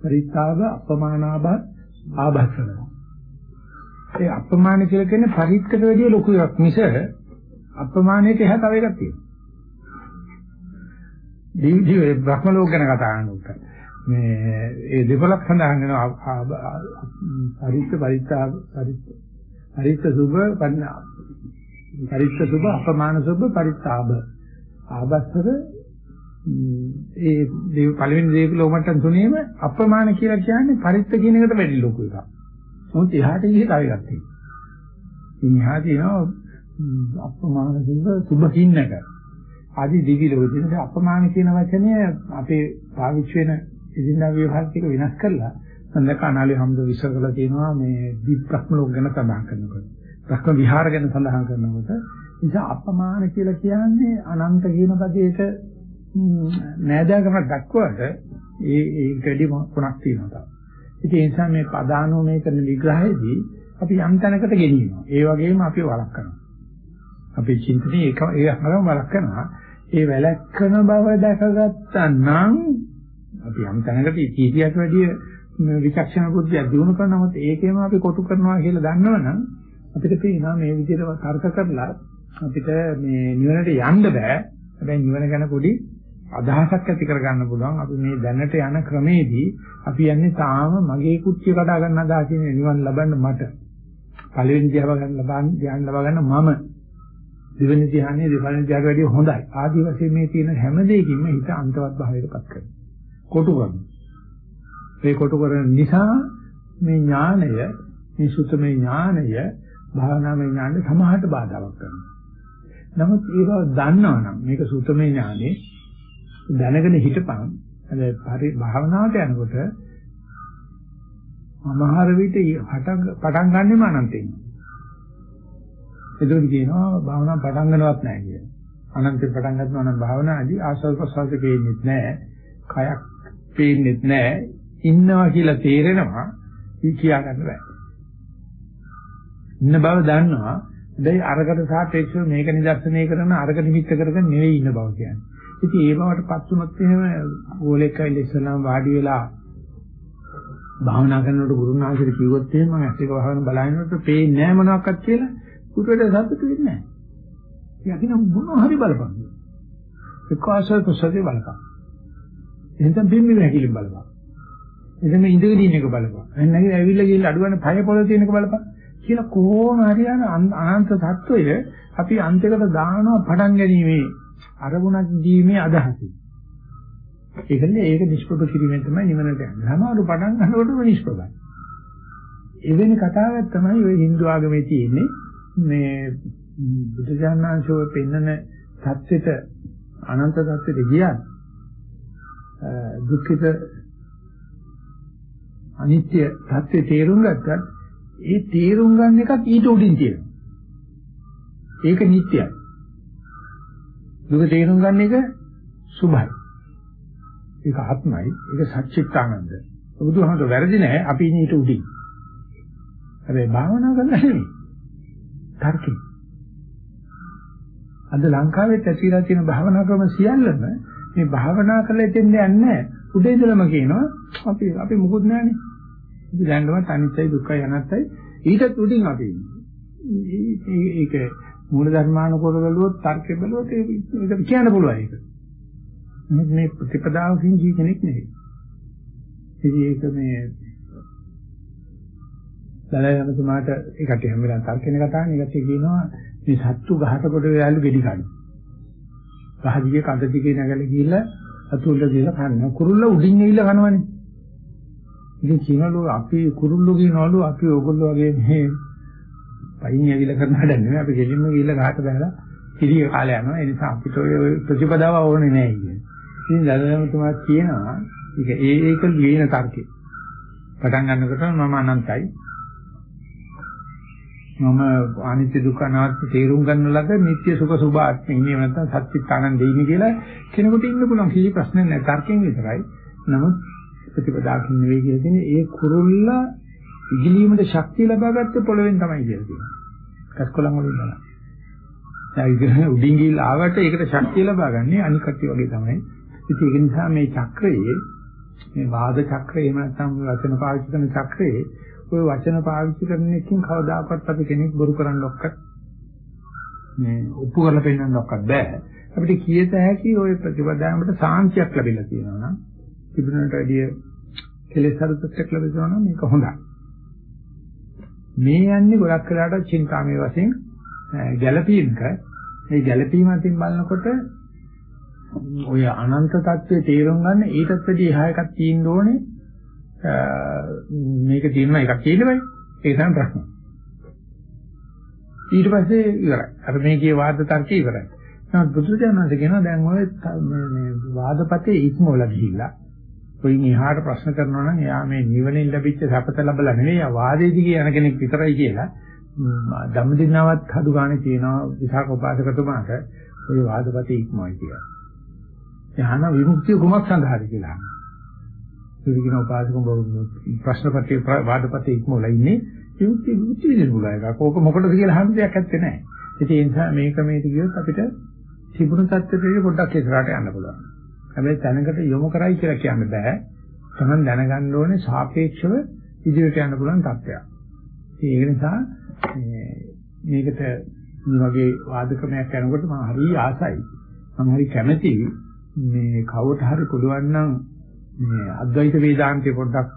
Speaker 1: පරිත්තාව අප්‍රමාණාභ ආභසන. ඒ අප්‍රමාණ කියලා කියන්නේ පරිත්තට වැඩිය ලොකු එකක් මිස අප්‍රමාණයට එහා තව එකක් තියෙනවා. දීවිදී බ්‍රහ්ම ලෝක ගැන කතා කරනකොට මේ ඒ දෙපළක් සඳහන් වෙනවා පරිත්ත පරිත්තා පරිත්ත පරිත්ත සුභ පරිත්ත සුභ අපමාන සුභ පරිත්තාබ ආබස්සර ඒ දේව පළවෙනි දේව ලෝමට්ටම් තුනේම අපමාන කියලා කියන්නේ පරිත්ත කියන එකට වැඩි ලොකු එකක්. මොකද එහාට ගිහින් තව එකක් තියෙනවා. ඉතින් එහා තියෙනවා අපමාන සුභ සුභ කින්නක. ආදි දිවි ලෝකෙදී අපමාන කියන වචනය අපේ පාවිච්චි වෙන ඉදින්දා ව්‍යවහාරික වෙනස් කරලා සඳක අනාලේ හැමදෝ විශ්ව කරලා තියෙනවා මේ දිබ්‍රහ්ම ලෝක ගැන සඳහන් කරනකොට. බ්‍රහ්ම විහාර ගැන සඳහන් කරනකොට නිසා අපමාන කියලා කියන්නේ අනන්ත කියන පදේට නෑදෑකමක් දක්වවට ඒ ඒ ක්‍රෙඩි මොකක් තියෙනවා තමයි. ඒ නිසා මේ පදානෝ මේ කරන විග්‍රහයේදී අපි යම් තැනකට ගෙනියනවා. ඒ වගේම අපි වළක් කරනවා. අපේ චින්තනයේ ඒක ඒ අරම වළක් කරනවා. ඒ වැළැක්කන බව දැකගත්තා නම් අපි යම් තැනකට ඉතිහියට වැඩිය විචක්ෂණ බුද්ධිය දිනු කරනවත් ඒකේම අපි කොටු කරනවා කියලා දන්නවනම් අපිට පේනවා මේ විදිහට තර්ක කරලා අපිට මේ නිවනට යන්න බෑ. හැබැයි නිවන ගැන පොඩි අදහසක් ඇති කරගන්න පුළුවන්. අපි මේ දැනට යන ක්‍රමේදී අපි යන්නේ තාම මගේ කුච්චිය කඩා ගන්න අදහසින් නිවන් ලබන්න මට. පළවෙනි ධ්‍යාන ගන්න ලබන්න ධ්‍යාන ලබා ගන්න මම. දෙවෙනි ධ්‍යානයේ දෙවෙනි ධ්‍යානට වැඩිය හොඳයි. ආදි වශයෙන් මේ තියෙන හැම දෙයකින්ම හිත අන්තවත් භාවයකටපත් කරනවා. කොටු කරනවා. මේ කොටු කරන නිසා මේ ඥානය, මේ සුතමේ ඥානය, භාවනාමය ඥානය සමහරට බාධාවක් කරනවා. නමුත් ඒක දන්නවනම් මේක සුතමේ ඥානේ දැනගෙන හිටපන්. හැබැයි භාවනාවට යනකොට අමහර විට පටන් ගන්නෙම අනන්තයෙන්. ඒකෝදි කියනවා භාවනා පටන් ගන්නවත් නැහැ කියලා. අනන්තයෙන් පටන් ගන්නවා නම් භාවනාදී ආස්වාද ප්‍රසවාස පේන්නේ නැහැ. කයක් පේන්නේ නැහැ. ඉන්නවා කියලා තේරෙනවා. කියා ගන්න බෑ. ඉන්න බව දන්නවා. දැන් අරකට සාපේක්ෂව මේක නිදර්ශනය කරන අරක නිමිත්ත කරගෙන නෙවෙයි ඉන්න බව කියන්නේ. ඉතින් ඒ බවටපත් උනොත් එහෙම ගෝලෙක් ඇවිල්ලා ඉස්සනම් වාඩි වෙලා භාවනා කරනකොට ගුරුනාථට කිව්වොත් එහෙම මම ඇස් එක වහගෙන බලනකොට පේන්නේ නැහැ මොනවාක්වත් කියලා කුටුවට සතුට වෙන්නේ නැහැ. යකින මොනවා හරි බලපන්. විකාශය ප්‍රසදේ බලපන්. එහෙනම් බිම්මි හැකිලි බලපන්. එතන ඉඳගෙන ඉන්න එක බලපන්. එහෙනම් නැගිලා ඇවිල්ලා ගිහින් අඩු ගන්න පය පොළේ තියෙන එක බලපන්. කියලා කොහොම හරි අන අනන්ත தত্ত্বය අපි අන්තිකට දානවා පටන් ගැනීමේ අරමුණක් දීමේ අදහසින්. ඒකනේ ඒක නිෂ්ප්‍රභ කිරීමෙන් තමයි නිවනට යන්නේ. සමහරව පටන් ගන්නකොටම නිෂ්ප්‍රභයි. එවැනි කතාවක් තමයි ওই Hindu ආගමේ තියෙන්නේ. මේ බුදුජානනාංශෝ පෙන්නන සත්‍යෙට අනන්ත සත්‍යෙට ගියත් දුක්ඛිත අනිත්‍ය සත්‍ය තේරුම් ගත්තත් ඒ තේරුම් ගන්න එකත් ඊට උඩින් තියෙනවා. ඒක නිට්ටයයි. දුක තේරුම් ගන්න එක සුභයි. ඒක ආත්මයි. ඒක සච්චිත්තානන්ද. බුදුහාමර වැරදි නෑ අපි ඉන්නේ ඊට උඩින්. හැබැයි භාවනා කරලා නෙමෙයි. තර්කේ. අද ලංකාවේ ඇතිලා තියෙන භාවනා ක්‍රම සියල්ලම මේ භාවනා කරලා එතෙන්ද යන්නේ නැහැ. උඩේ ඉඳලම කියනවා අපි අපි මුකුත් නැහනේ. අපි දැනගමත් අනිත්‍යයි දුක්ඛයි අනාත්තයි ඊටත් උඩින් අපි ඉන්නේ. ඒක මූල ධර්මානුකූල බලුවොත් තර්කේ බලුවොත් ඒක කියන්න පුළුවන් ඒක. මේ ප්‍රතිපදාවකින් ජී කෙනෙක් නෙවෙයි. ඉතින් ඒක මේ දලයන්තුමාට ඒකට හැම වෙලාවෙම තර්කෙන කතාවනේ ඒකට කියනවා මේ සත්තු ගහට කොට වෑලු ගෙඩි කන. ගහ දිගේ කඳ දිගේ නැගලා ගිහිල්ලා අතුල්ල ගිහලා කනවා. කුරුල්ල උඩින් ගිහිල්ලා කනවනේ. ඉතින් කියනලු අපි කුරුල්ලෝ කියනවලු අපි ඕගොල්ලෝ වගේ මේ පයින් ඇවිල්ලා කරන වැඩ නෙමෙයි අපි ගෙලින්ම ගිහිල්ලා ගහට බහලා කිරිය කාලේ යනවා. ඒ නිසා අපිට ඔය ප්‍රතිපදාව ඕනේ නැහැ කියන්නේ. ඉතින් දලයන්තුමා කියනවා ඒක ඒ ඒක ලියන තර්කේ. පටන් ගන්නකොට මම අනන්තයි මම අනිත්‍ය දුක්ඛ අනාත්ම තේරුම් ගන්න ලද නිට්ටය සුඛ සුභ ආත්මය ඉන්නේ නැත්නම් සත්‍චිත් ආනන්දේ ඉන්නේ කියලා කෙනෙකුට ඉන්න පුළුවන් කිසි ප්‍රශ්නයක් නැහැ තර්කයෙන් විතරයි. නමුත් ප්‍රතිපදාකින් නෙවෙයි කියලා තියෙන්නේ ඒ කුරුල්ල ඉගිලීමේ ශක්තිය ලබාගත්තේ පොළවෙන් තමයි කියලා තියෙනවා. කස්කොලන් වලින් බලන්න. දැන් ඉතින් උඩින් ගිහිල්ලා ආවට ඒකට ශක්තිය ලබාගන්නේ අනික් කට්ටිය වගේ තමයි. ඉතින් ඒක නිසා මේ චක්‍රයේ මේ වාද චක්‍රය එහෙම නැත්නම් වචන පාවිච්චි කරන චක්‍රයේ ওই වචන පාවිච්චි කරන එකකින් කවදාකවත් අපි කෙනෙක් බොරු කරන්න ඔක්ක මේ ඔප්පු කරලා පෙන්නන්න ඔක්ක බෑ. අපිට කියත හැකි ওই ප්‍රතිපදාවකට සාන්තියක් ලැබිලා තියෙනවා නම් තිබුණට වැඩිය කෙලෙස් හරුපත්යක් ලැබෙනවා නම් මේක හොඳයි. මේ යන්නේ ගොඩක් වෙලාට චින්තාමය වශයෙන් ගැළපීමක ඒ ගැළපීම අතින් බලනකොට ඔය අනන්ත தත්ත්වයේ තේරුම් ගන්න ඊටත් වැඩි එහා එකක් තියෙන්න ඕනේ මේක තියෙනවා එකක් තියෙනවයි ඒ තමයි ප්‍රශ්න. ඊට පස්සේ ඉවරයි. අර මේකේ වාද තර්කය ඉවරයි. නමුත් බුදුරජාණන්සේ කියනවා දැන් ඔය මේ වාදපතේ ඉක්මවල ගිහිල්ලා කොයින් එහාට ප්‍රශ්න කරනවා නම් එයා මේ නිවනින් ලැබිච්ච සපත ලැබලා නෙවෙයි ආ වාදයේ දිගේ යන කෙනෙක් විතරයි කියලා ධම්මදිනාවත් හදු ගානේ තියෙනවා විසාක උපාසකතුමාට ඔය වාදපතේ ඉක්මවයි කියලා. එහාන විමුක්තිය කුමක් සඳහාද කියලා. සුරිකින උපාසකම් ප්‍රශ්නපත්‍රයේ වාදපතේ ඉක්මවලා ඉන්නේ විමුක්තිය විමුක්ති විදිහට බුලා එකක්. ඕක මොකටද කියලා අහන්න දෙයක් නැත්තේ නෑ. ඉතින් ඒ නිසා මේක මේක කියොත් අපිට තිබුණු තත්ත්වෙට පොඩ්ඩක් ඉස්සරහට යන්න පුළුවන්. හැබැයි තැනකට යොමු කරයි කියලා කියන්න බෑ. තමන් දැනගන්න ඕනේ සාපේක්ෂව ඉදිරියට යන්න පුළුවන් තත්ත්වයක්. ඒක නිසා මේකට මේ වගේ වාදකමක් යනකොට මම හරි ආසයි. මම හරි කැමැතියි මේ කවුරුට හරි පුළුවන් නම් මේ අද්වෛත වේදාන්තේ පොඩ්ඩක්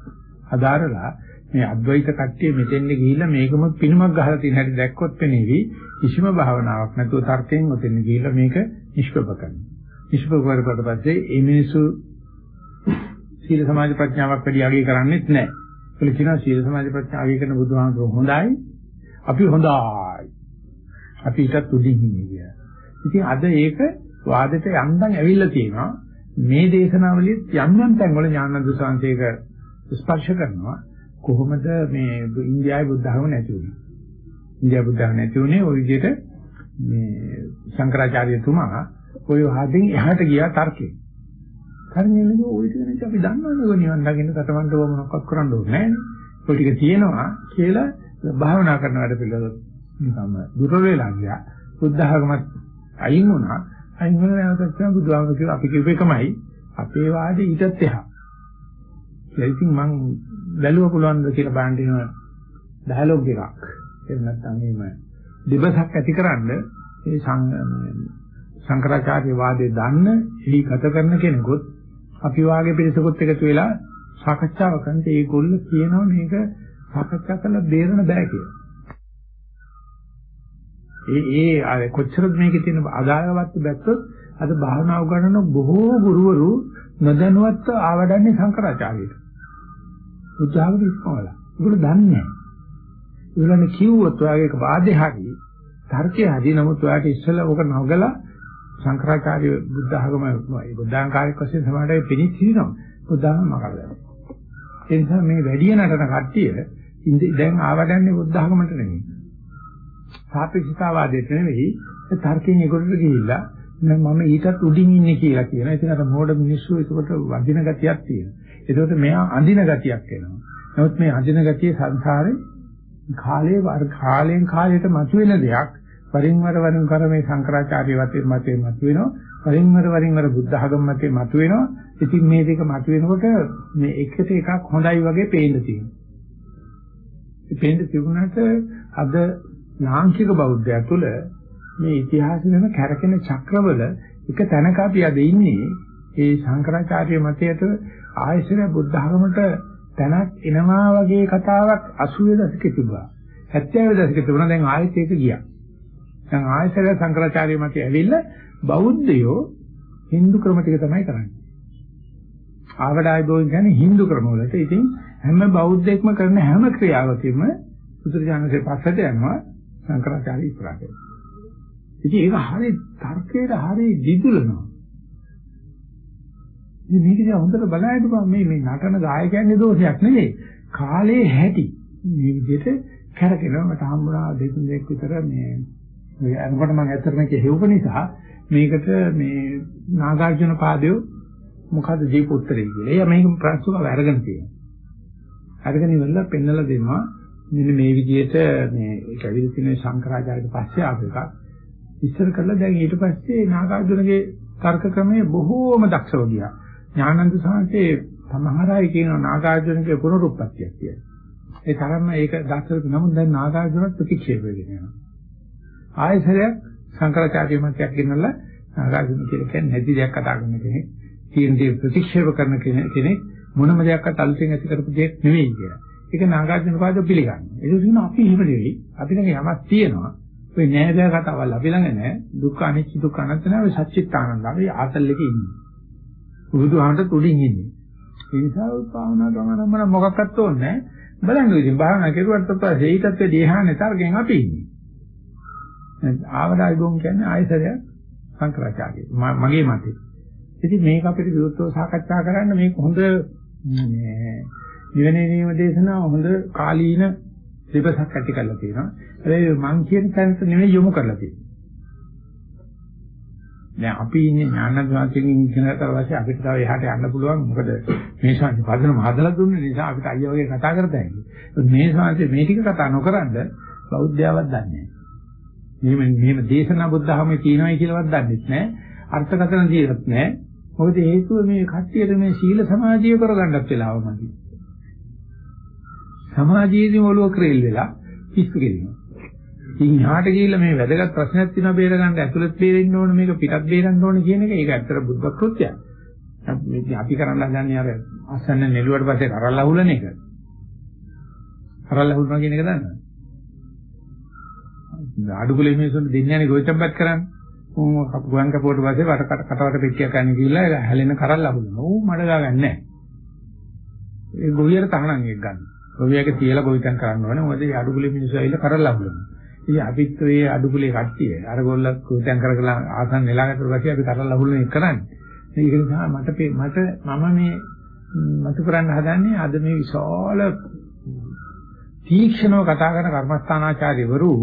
Speaker 1: අදාරලා මේ අද්වෛත කට්ටිය මෙතෙන්ද ගිහිල්ලා මේකම පිනුමක් ගහලා තියෙන හැටි දැක්කොත් පෙනේවි කිසිම භාවනාවක් නැතුව තර්කයෙන් ඔතෙන් ගිහිල්ලා මේක නිෂ්ප්‍රභ කරනවා. නිෂ්ප්‍රභ කරපුවට පස්සේ මේ මිනිස්සු සීල සමාධි ප්‍රඥාවක් වැඩි අගය කරන්නේත් නැහැ. ඒකල කියනවා සීල සමාධි ප්‍රඥා අගය කරන බුදුහාමුදුරුවෝ හොඳයි. අපි හොඳයි. අපි ඊටත් උඩින් ඉන්නේ කියලා. ඉතින් අද ඒක වාදයට යන්තම් ඇවිල්ලා තියෙනවා. මේ දේශනාවලියත් යම් යම් තැන්වල ඥානන්ද සංසේක ස්පර්ශ කරනවා කොහොමද මේ ඉන්දියාවේ බුද්ධ ධර්ම නැති වුනේ ඉන්දියාවේ බුද්ධ ධර්ම නැති වුනේ ওই විදිහට මේ ශංකරාචාර්යතුමා ඔය හදින් එහාට ගියා තර්කේ කර්මයේදී ওই ටික නෙවෙයි අපි දන්නවනේ නිවන් දකින්න තටමඬ වම මොනක්වත් කරන්න ඕනේ නැහැ ඔය ටික තියෙනවා කියලා භාවනා කරන වැඩ පිළිවෙල නිකම්ම දුර වෙලා ගියා. බුද්ධ ධර්මත් අයින් වුණා. අයින් වෙන නැවතත් තමයි බුදුහාම කියලා අපි කියපු එකමයි. අපේ වාදේ ඊටත් එහා. ඒ ඉතින් මම බැලුව පුළුවන්ද කියලා බලන්න ඉන ඩයලොග් එකක්. එහෙම නැත්නම් මේ දෙබසක් ඇතිකරන්න මේ සංකරාචාර්ය වාදේ දන්න එහි ගත කරන කෙනෙකුත් අපි වාගේ පිරිසකුත් එකතු වෙලා සාකච්ඡාව කරනකොට ඒගොල්ලෝ කියනවා මේක සාකච්ඡා කරලා බේරන්න බෑ කියලා. ඒ ඒ කොච්චරද මේකේ තියෙන අදාළවත් දැක්කොත් අද භාවනා උගන්වන බොහෝ ගුරුවරු නොදැනුවත්ව ආවඩන්නේ සංකරාචාර්යයට. උජාවක ඉස්කෝල. ඒගොල්ලෝ දන්නේ නැහැ. ඒගොල්ලන් කිව්වොත් ඔයාගේ වාදේ හරි තර්කයේ හරි නමුත් ඔයාට ඉස්සෙල්ලා ඔක නොගලා සංකරාචාර්ය බුද්ධ ආගම බුද්ධාංකාරයක් වශයෙන් සමාඩේ පිණිස් හිනවා. බුද්ධාගම මකරලා. ඒ නිසා මේ වැඩි නටන කට්ටිය දැන් ආවඩන්නේ බුද්ධ ධර්මයට නෙමෙයි. සාපේක්ෂතාවාදයට නෙමෙයි තර්කයෙන් ඒකට ගිහිල්ලා මම ඊටත් උඩින් ඉන්නේ කියලා කියනවා. ඉතින් අර මෝඩ මිනිස්සු ඒකට වදින ගතියක් තියෙනවා. ඒකට මෙයා අඳින ගතියක් එනවා. නමුත් මේ අඳින ගතිය සංසාරේ කාලේ කාලෙන් කාලයට මතුවෙන දෙයක්. වරින් වර වරින් කර මේ શંકරාචාර්ය වතේ මතේ මතුවෙනවා. වරින් වර වරින් වර බුද්ධ ආගම මතේ මතුවෙනවා. ඉතින් මේ දෙක මතුවෙනකොට මේ එකට එකක් හොඳයි වගේ පේන්න තියෙනවා. ඒ පේන්න තිබුණාට අද ලාංකික බෞද්ධය තුළ මේ ඉතිහාසෙම කැරකෙන චක්‍රවල එක තැනක අපි අද ඉන්නේ ඒ ශංකරාචාර්ය මතයට ආයශර බුද්ධ ධර්මයට තැනක් එනවා වගේ කතාවක් 80 දශකේ තිබුණා 70 දශකේ තිබුණා දැන් ආයෙත් ඒක ගියා දැන් ආයශර ශංකරාචාර්ය මතය ඇවිල්ලා බෞද්ධයෝ Hindu ක්‍රම ටික තමයි කරන්නේ ආවඩායි බෝන් කියන්නේ Hindu ක්‍රම වලට ඉතින් හැම බෞද්ධයෙක්ම කරන හැම ක්‍රියාවකම බුදුරජාණන්සේ පස්සට යනවා ශංකරාචාර්ය ඉස්සරහට ඉතින් ඒක හරි තර්කයට හරි දිදුලනවා. ඉතින් මේක දිහා හොඳට බලන්න මේ මේ නටන ගායකයන්ගේ දෝෂයක් නෙවෙයි. කාලේ හැටි. මේ විදිහට කරකිනවා මට හම්බුණා දෙතුන් දෙනෙක් විතර මේ ඔය අරකට මම ඇත්තටම මේක හෙව්ව නිසා මේකට මේ නාගාර්ජුන පාදයෝ මොකද්ද දීප උත්තරේ කියලා. එයා මේක ප්‍රශ්නව අරගෙන තියෙනවා. අරගෙන ඉවරලා පෙන්නලා දෙනවා මෙන්න මේ විදිහට මේ ඒක ඇවිල්ලා තියෙන ශංකරාචාර්යගේ පස්සේ ආපු එකක්. ඉස්සර කළා දැන් ඊට පස්සේ නාගාර්ජුනගේ තර්ක ක්‍රමයේ බොහෝම දක්ෂව ගියා. ඥානන්ද සාන්තේ සමහර අය කියනවා නාගාර්ජුනගේ පුනරුත්පත්තියක් කියලා. ඒ තරම්ම ඒක දක්ෂව නමුත් දැන් නාගාර්ජුනත් ප්‍රතික්ෂේප වෙගෙන යනවා. ආයසරයක් සංකරාචාර්ය මතයක් ගෙනල්ලා නාගාර්ජුන කියලා කියන්නේ නැති දෙයක් කතා කරන කෙනෙක්. තියෙන දේ ප්‍රතික්ෂේප කරන කෙනෙක් මොනම දෙයක්වත් අලුතෙන් ඇති කරපු දෙයක් නෙවෙයි කියලා. ඒක නාගාර්ජුන පාද පිළිගන්න. ඒක කියනවා අපි එහෙම නෙවෙයි. අපි ළඟ යමක් තියෙනවා. ඔය නෑදෑ කතාවල් අපි ළඟ නෑ. දුක්ඛ අනිච්ච දුක්ඛ අනත්ත නෑ. ඔය සච්චිත්තානන්ද. අපි ආතල් එකේ ඉන්නේ. බුදුහාමට තුඩින් ඉන්නේ. ඒ නිසා ඔය භාවනා ගමන මම මොකක්වත් ඕනේ නෑ. බලන්න ඉතින් භාවනා කෙරුවට පස්සේ ඒකත් දෙහානේ තරගෙන් අපි ඉන්නේ. දැන් ආවදායි ගොන් කියන්නේ ආයසරයක් සංකරාචාර්ය. මගේ මතේ. ඉතින් මේක අපිට විරුද්ධව සාකච්ඡා කරන්න මේක හොඳ මේ නිවනේ නියම දේශනාව හොඳ කාලීන ත්‍රිපසක් ඇති කරලා තියෙනවා. ඒ මං කියන තැනට නෙමෙයි යොමු කරලා තියෙන්නේ. දැන් අපි ඉන්නේ ඥානද්වාරයෙන් ඉගෙන ගන්න පස්සේ අපිට තව එහාට යන්න පුළුවන්. මොකද මේ ශාන්ති පදනම හදලා දුන්න නිසා අපිට අයියා වගේ කතා කරતા ඉන්නේ. මේ ශාන්ති මේ ටික කතා නොකරනද බෞද්ධයවත් දන්නේ නැහැ. මෙහෙම මෙහෙම දේශනා බුද්ධහමේ තියෙනවයි කියලාවත් දන්නෙත් නැහැ. අර්ථකථන දියෙත් නැහැ. මොකද හේතුව මේ කට්ටියට මේ සීල සමාධිය කරගන්නත් වෙලාවමදි. සමාජයේදී ඔළුව ක්‍රේල් වෙලා පිස්සු කෙලිනවා. ඉතින් ඥාට ගිහිල්ලා මේ වැදගත් ප්‍රශ්නයක් තියෙනවා බේර ගන්න ඇතුළත් බේරෙන්න ඕන මේක පිටත් බේරන්න ඕන කියන එක ඒක ඇත්තට බුද්ධ කෘත්‍යයක්. අපි කරන්න හදන්නේ අර අසන්න නෙළුවට පස්සේ කරල් අහුලන එක. කරල් අහුලනවා කියන එක දන්නවද? අඩුකුලේ මිනිස්සුන් දෙන්නේ නැහැ ගොවිතැන්පත් කරන්නේ. උන් ගුවන් කපුවට පස්සේ වට කට කටවට පෙට්ටියක් ගන්න ගිහිල්ලා හැලෙන කරල් අහුලනවා. ඌ මඩ ගා ගන්නෑ. ඒ ගොවියට තහනම් එක ගන්න. ගොවියක තියලා ගොවිතැන් කරන්න ඕනේ. මොකද මේ අඩුකුලේ මිනිස්සු ඇවිල්ලා කරල් අහුලනවා. ඉතින් අපිත් ඔය අඩුකුලේ කට්ටිය අර ගොල්ල කුතෙන් කර කර ආසන් නෙලාගත්තු පස්සේ අපි තරල ලහුල්න එක කරන්නේ. ඒක නිසා මට මට මම මේ මතු කරන්න හදන්නේ අද මේ විශාල තීක්ෂණව කතා කරන කර්මස්ථානාචාර්යවරු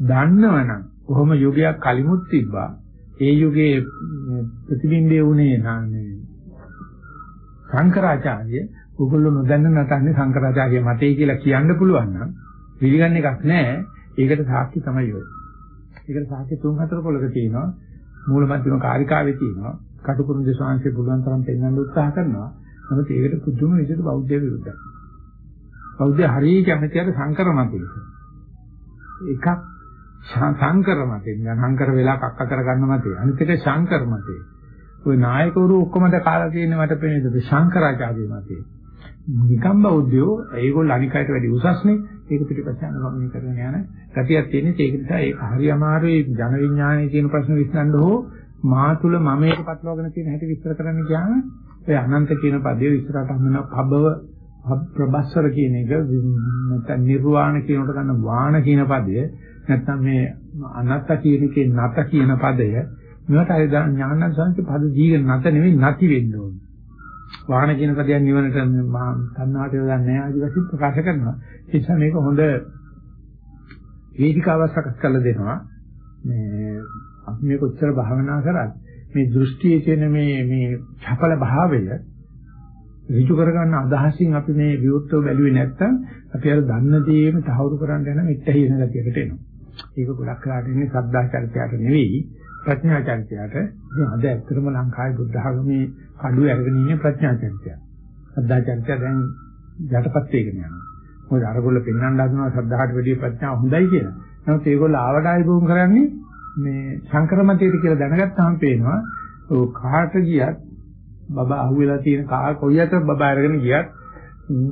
Speaker 1: දන්නවනම් කොහොම යුගයක් කලිමුත් තිබ්බා ඒ යුගයේ ප්‍රතිබිම්බය වුණේ නැහැ සංකරාචාර්ය ඔගොල්ලෝ නොදන්න නටන්නේ සංකරාචාර්ය මතේ කියලා කියන්න පුළුවන් නම් පිළිගන්න එකක් නැහැ ඒකට සාක්ෂි තමයි ඔය. ඒකට සාක්ෂි තුන් හතර පොලක තියෙනවා. මූල මධ්‍යම කාරිකාවේ තියෙනවා. කටුකුරුන් දේශාංශේ පුළුවන් තරම් පෙන්වන්න උත්සාහ කරනවා. නමුත් ඒකට පුදුම විදිහට බෞද්ධය විරුද්ධයි. බෞද්ධය හරිය කැමති අර සංකර මතයක. එකක් සංකර මතේ. සංකර වෙලා කක්ක කරගන්න මතේ. අනිත් එක සංකර මතේ. ওই නායකවරු ඔක්කොමද කාලා තියෙන්නේ මට පේනද සංකරාචාර්ය මතේ. නිකම් බෞද්ධයෝ ඒගොල්ලෝ අනිකයට වැඩි උසස්නේ ඒක පිටිපස්ස අනුගමනය කරගෙන යන ගතියක් තියෙන ඒක නිසා ඒක හරි අමාරුයි ජන විඥානයේ තියෙන ප්‍රශ්න විසඳන්න හෝ මා තුල මම ඒක පටලවාගෙන තියෙන හැටි විස්තර කරන්න ගියාම ඔය අනන්ත කියන පදේ විස්තරට හම්බෙන පබව ප්‍රබස්සර කියන එක නැත්නම් නිර්වාණ කියනට ගන්න වාණ කියන පදය නැත්නම් මේ අනත්ත කියන එකේ නැත කියන පදය මේවට අය ඥානන් සංස්කෘත පද දීගෙන නැත නෙවෙයි නැති වෙන්න ඕනේ වාහන කියන පදයන් නිවනට මා තණ්හාට යොදන්නේ නැහැ ආදි වශයෙන් ප්‍රකාශ කරනවා. ඒ නිසා මේක හොඳ වේදිකාවක් සකස් කරලා දෙනවා. මේ අපි මේ කොච්චර භාවනා කරත් මේ දෘෂ්ටියේ තියෙන මේ මේ චපල භාවය ඍජු කරගන්න අදහසින් අපි මේ විවෘතව බැලුවේ නැත්නම් අපි අර දන්න දේම තහවුරු කරන්න යන මෙත්ත හින ගතියකට එනවා. ඒක ගොඩක් කරාට ඉන්නේ සද්ධා චරිතයට නෙවෙයි ප්‍රඥා චරිතයට. ඉතින් අද ඇත්තටම ලංකාවේ බුද්ධ ආගමේ කඩුව අරගෙන ඉන්නේ ප්‍රඥා චරිතය. සද්ධා චරිතය දැන් යටපත් වෙගෙන යනවා. මොකද අරගොල්ල පෙන්වන්න හදනවා සද්ධාහට වැඩිය ප්‍රඥාව හොඳයි කියලා. නමුත් ඒගොල්ලෝ ආවඩායි බොම් කරන්නේ මේ සංක්‍රමණයට කියලා දැනගත්තාම පේනවා ඔව් කාට ගියත් බබා අහුවෙලා තියෙන කා කොයියට බබා අරගෙන ගියත්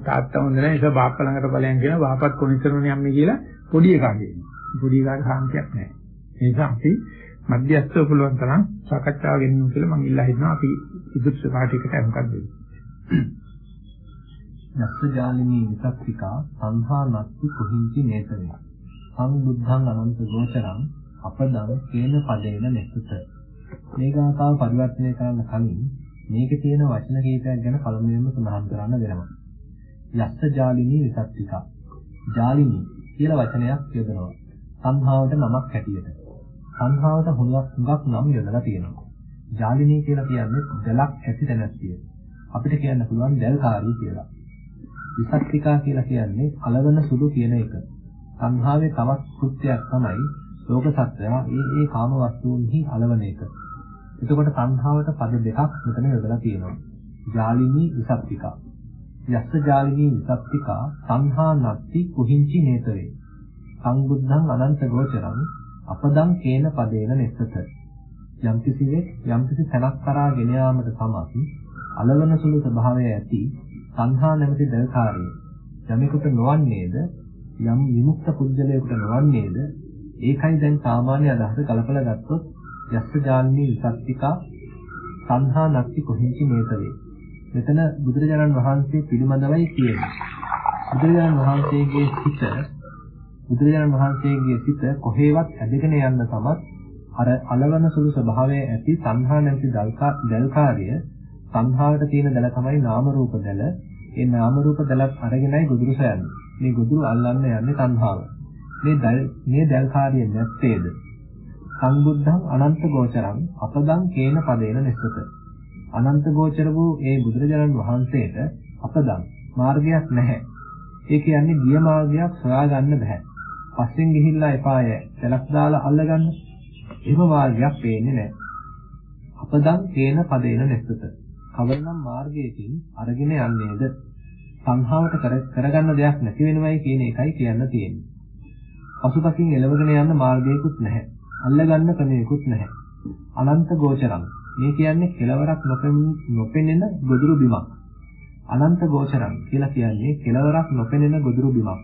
Speaker 1: තාත්තා හොඳ නැහැ ඒක බාප්ප ළඟට ඵලයන් කියන බාපත් කොනිටරුනේ යන්නේ කියලා පොඩි එකා කියනවා. පොඩි එකාට සාන්තියක් නැහැ. ඒ නිසා අපි මධ්‍යස්ථව පුළුවන් තරම් සාකච්ඡාව ගෙන්නු කියලා මම ඉල්ලා හිටනවා අපි ඉදිරි පාටිකට මොකක්ද දෙන්නේ.
Speaker 2: යස්ස ජාලිනී විසක්තිකා සංහා නත්ති කුහිංචි නේතරේ. සම්බුද්ධං අනන්ත ගෝචරං අපදං කේන පදේන නෙසුත. මේ ගාථාව පරිවර්තනය කරන්න කලින් මේකේ තියෙන වචන කීපයක් ගැන පළමුවෙන්ම සඳහන් කරන්න වෙනවා. යස්ස ජාලිනී විසත්තිකා. ජාලිනී කියලා වචනයක් යොදනවා. සංහාවට නමක් හැටියට. සංහාවට හුඟක් හුඟක් නම් යොදලා තියෙනවා. ජාලිනී කියලා කියන්නේ දලක් ඇති තැනැත්තිය. අපිට කියන්න පුළුවන් දැල්කාරී කියලා. විසත්තිකා කියලා කියන්නේ කලවන සුළු කියන එක. සංහාවේ තවත් කෘත්‍යයක් තමයි ලෝක සත්‍යය ඒ ඒ කාම වස්තුන්හි අලවන එක. එතකොට සංහාවට පද දෙකක් මෙතන යොදලා තියෙනවා. ජාලිනී විසප්තිකා. යස්ස ජාලිනී විසප්තිකා සංහා නත්ති කුහිංචි නේතරේ. සංබුද්ධං අනන්ත ගෝචරං අපදං කේන පදේන නෙස්සත. යම් කිසිවෙක් යම් කිසි තැනක් කරා ගෙන යාමට සමත් අලවන සුළු ස්වභාවය ඇති සංහා නැමැති දල්කාරය යමෙකුට නොවන්නේද යම් විමුක්ත පුද්ගලයෙකුට නොවන්නේද ඒකයි දැන් සාමාන්‍ය අදහස කලපලා ගත්තොත් යස්ස ජාන්නේ විසක්තිකා සංහා නක්ති කොහෙන්චි මේතවේ. මෙතන බුදුරජාණන් වහන්සේ පිළිමදවයි කියන්නේ. බුදුරජාණන් වහන්සේගේ සිත බුදුරජාණන් වහන්සේගේ සිත කොහේවත් ඇදගෙන යන්න තමත් අර අලවන සුළු ස්වභාවය ඇති සංහා නැති දල්කාරය සංහාවට තියෙන දල තමයි නාම රූප දල. ඒ නාම රූප දලත් අරගෙනයි ගොදුරු සයන්නේ. මේ ගොදුරු අල්ලන්න යන්නේ සංහාව. මේ මේ දල්කාරිය නැත්තේද? සංබුද්ධං අනන්ත ගෝචරං අපදං කේන පදේන නිස්සත අනන්ත ගෝචර වූ ඒ බුදුරජාණන් වහන්සේට අපදං මාර්ගයක් නැහැ ඒ කියන්නේ ගිය මාර්ගයක් සොයාගන්න බෑ පස්සෙන් ගිහිල්ලා එපාය සලක් දාලා අල්ලගන්න එහෙම මාර්ගයක් පේන්නේ නැහැ අපදං කේන පදේන නිස්සත කවරනම් මාර්ගයකින් අරගෙන යන්නේද සංහාවට කරගන්න දෙයක් නැති වෙනවයි කියන එකයි කියන්න තියෙන්නේ පසුපසින් එළවගෙන යන්න මාර්ගයකුත් නැහැ අල්ලගන්න ක්‍රමයකුත් නැහැ. අනන්ත ගෝචරම්. මේ කියන්නේ කෙලවරක් නොපෙනෙන ගොදුරු බිමක්. අනන්ත ගෝචරම් කියලා කියන්නේ කෙලවරක් නොපෙනෙන ගොදුරු බිමක්.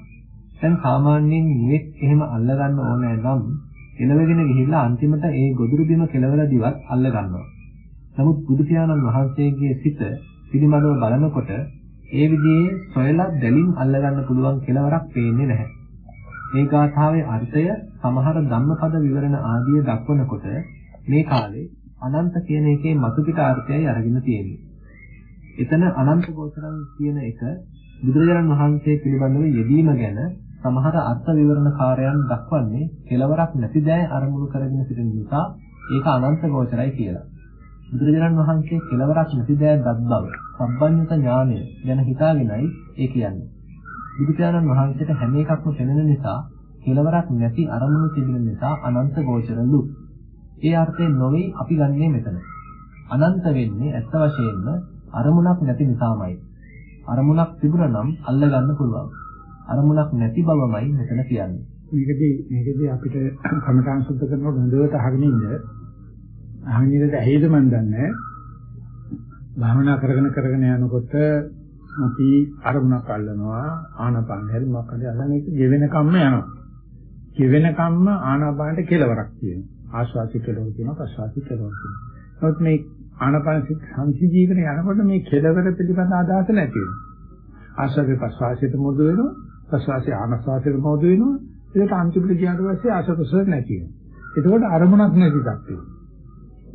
Speaker 2: දැන් සාමාන්‍යයෙන් නිවෙක් එහෙම අල්ලගන්න ඕනෑ නම් එළවගෙන ගිහිල්ලා අන්තිමට ඒ ගොදුරු බිම කෙලවරදිවත් අල්ල ගන්නවා. නමුත් බුදු පියාණන් වහන්සේගේ සිත පිළිමඩව බලනකොට ඒ විදිහේ සොයලා දැලින් අල්ලගන්න පුළුවන් කෙලවරක් පේන්නේ නැහැ. මේ ගාථාවේ අර්ථය සමහර ධම්මපද විවරණ ආදිය දක්වනකොට මේ කාලේ අනන්ත කියන එකේ මතු පිට අර්ථයයි අරගෙන තියෙන්නේ. එතන අනන්ත ගෝචරම් කියන එක බුදුරජාණන් වහන්සේ පිළිබඳව යෙදීම ගැන සමහර අර්ථ විවරණ කාර්යයන් දක්වන්නේ කෙලවරක් නැති දෑ අරමුණු කරගෙන සිටින නිසා ඒක අනන්ත ගෝචරයි කියලා. බුදුරජාණන් වහන්සේ කෙලවරක් නැති දෑ දත් බව සම්බන්්‍යත ඥානය ගැන හිතාගෙනයි ඒ කියන්නේ. බුදු පියාණන් වහන්සේට හැම එකක්ම පෙනෙන නිසා කෙලවරක් නැති අරමුණු තිබෙන නිසා අනන්ත ගෝචරලු. ඒ අර්ථයෙන් නොවේ අපි ගන්නේ මෙතන. අනන්ත වෙන්නේ ඇත්ත වශයෙන්ම අරමුණක් නැති නිසාමයි. අරමුණක් තිබුණා නම් අල්ල ගන්න පුළුවන්. අරමුණක් නැති බවමයි මෙතන කියන්නේ.
Speaker 1: මේකදී මේකදී අපිට කමඨාන් සුද්ධ කරනකොට හොඳට අහගෙන ඉන්න අහගෙන ඉඳලා ඇහිද මන් දන්නේ භාවනා කරගෙන කරගෙන යනකොට අපි අරමුණක් අල්ලනවා ආනාපාන හැරි මොකක් හරි අල්ලන එක ගෙවෙන කම්ම යනවා. ගෙවෙන කම්ම ආනාපානට කෙලවරක් තියෙනවා. ආශ්වාසි කෙලවර තියෙනවා ප්‍රශ්වාසි කෙලවර තියෙනවා. නමුත් මේ ආනාපාන සංසිජීවන යනකොට මේ කෙලවර පිළිබඳ අදහස නැති වෙනවා. ආශ්වාසයේ ප්‍රශ්වාසයට මොදු වෙනවා ප්‍රශ්වාසයේ ආනාපානයට මොදු වෙනවා. ඒකට අන්තිමට ගියාට පස්සේ ආශ්වාසය නැති වෙනවා. එතකොට අරමුණක් නැති තත්ත්වය.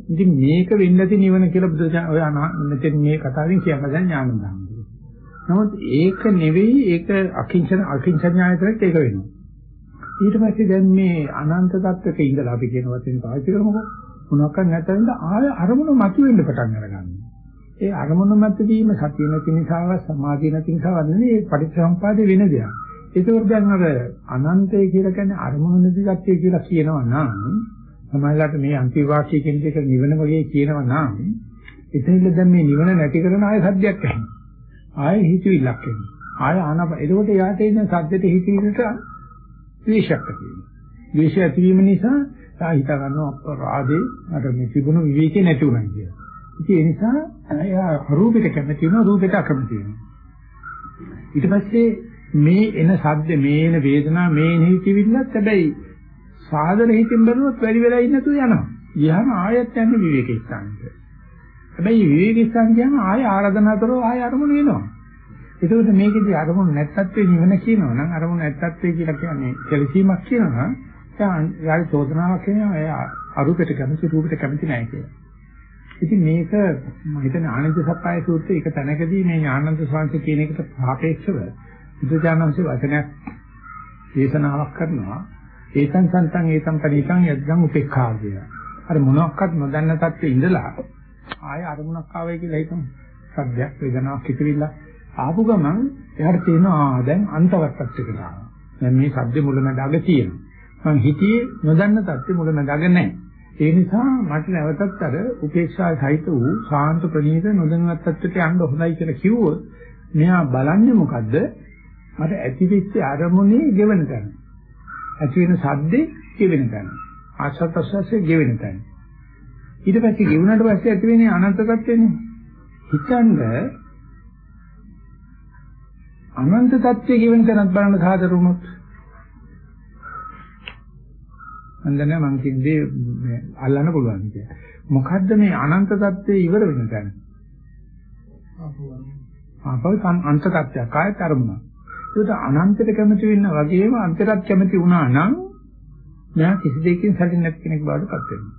Speaker 1: ඉතින් මේක වෙන්නේ නැති නිවන කියලා බුදුසසුන ඔය මෙතෙන් මේ කතාවෙන් කියන්න දැන් ඥාන දහම. නමුත් ඒක නෙවෙයි ඒක අකිංචන අකිංචඥායතරත් ඒක වෙනවා. ඊට පස්සේ දැන් මේ අනන්ත tattවක ඉඳලා අපි කියන වචනේ පාවිච්චි කරමුකෝ. මොනවාක් නැත්නම් ආය අරමුණ මතුවෙන්න පටන් අරගන්නවා. ඒ අරමුණ මත වීම සතිය නැති නිසාව සමාධිය නැති නිසාව නෙවෙයි ඒ පටිච්චසමුපාදේ වෙන දෙයක්. ඒකෝර දැන් අර අනන්තය කියලා කියන්නේ අරමුණ නැති tattවය කියලා කියනවා නම් සමහරවිට මේ අන්තිම වාක්‍යය කියන එක නිවන වගේ කියනවා නම් එතනින්ද දැන් මේ නිවන නැති කරන ආය සද්දයක් ඇහෙනවා. ආය හිතවිල්ලක් එනවා. ආය ආනප එතකොට යාට ඉන්න සද්දෙට හිතවිල්ලට ද්වේෂයක් ඇති වෙනවා. ද්වේෂය ඇතිවීම නිසා තා හිතා ගන්නවා අපරාධේ අර මේ තිබුණු විවේකේ නැති වුණා කියලා. ඉතින් ඒ නිසා එයා රූපෙට කැමති වෙනවා රූපෙට අකමැති වෙනවා. ඊට පස්සේ මේ එන සද්ද මේ එන වේදනා මේ එන හිතවිල්ලත් හැබැයි සාධන හිතින් බැලුවොත් වැඩි වෙලා ඉන්න තු යනවා. ගියාම ආයෙත් යන්නේ විවේක ස්ථානෙට. හැබැයි විවේක ස්ථාන ගියාම ආයෙ ආරාධනා කරෝ ආයෙ අරමුණ වෙනවා. ඒකෝද මේකේදී අරමුණ නැත්තත්වේ නිවන කියනවා නම් අරමුණ නැත්තත්වේ කියලා කියන්නේ කෙලසීමක් කියනවා නම් යාරි චෝදනාවක් කියනවා එයා අරූපෙට කැමති රූපෙට කැමති නැහැ කියලා. ඉතින් මේක මම හිතන්නේ ආනන්ද සප්පාය සූත්‍රයේ එක තැනකදී මේ ආනන්ද ස්වාමීන් කියන එකට සාපේක්ෂව බුදුජානන්සේ වචනයක් දේශනාවක් කරනවා. ඒකං සන්තං ඒකං පරිකං යද්දං උපේක්ඛා කියලා. අර මොනක්වත් නොදන්න තත්ත්වේ ඉඳලා ආය අරමුණක් ආවයි කියලා හිතමු. සද්දයක් වේදනාවක් හිතවිල්ලක් ආපු ගමන් එයාට තේරෙනවා දැන් අන්තවත්තත් කියලා. දැන් මේ සද්ද මුලමඳ අග තියෙනවා. මං හිතියේ නොදන්න තත්ත්වෙ මුලමඳ අග නැහැ. ඒ නිසා මට නැවතත් අර උපේක්ෂා සහිත වූ සාන්ත ප්‍රණීත නොදැනුවත් තත්ත්වයට යන්න හොඳයි කියලා කිව්වොත් මෙයා බලන්නේ මොකද්ද? මට ඇතිවෙච්ච අරමුණේ ගෙවෙන තැන. ඇති වෙන සද්දේ ගෙවෙන තැන. ආශ්‍රත් ප්‍රසස්සේ ගෙවෙන තැන. ඊට පස්සේ ගෙවුනට පස්සේ ඇති වෙන්නේ අනන්ත තත්ත්වනේ. හිතන්න අනන්ත තත්ත්වයේ ගෙවෙන තැනක් බලන්න සාදර වුණොත් අන්දනේ මං කිව්වේ මේ අල්ලන්න පුළුවන් කියලා. මොකද්ද මේ අනන්ත தත්ත්වයේ ඉවර වෙන තැන? ආපහු අන්ත தත්ත්වයක් ආයෙත් අරමුණක්. ඒකට අනන්තයට කැමති වෙන්න වගේම අන්තරත් කැමති වුණා නම් මෙයා කිසි දෙයකින් සැලෙන්නේ නැති කෙනෙක් බවට පත් වෙනවා.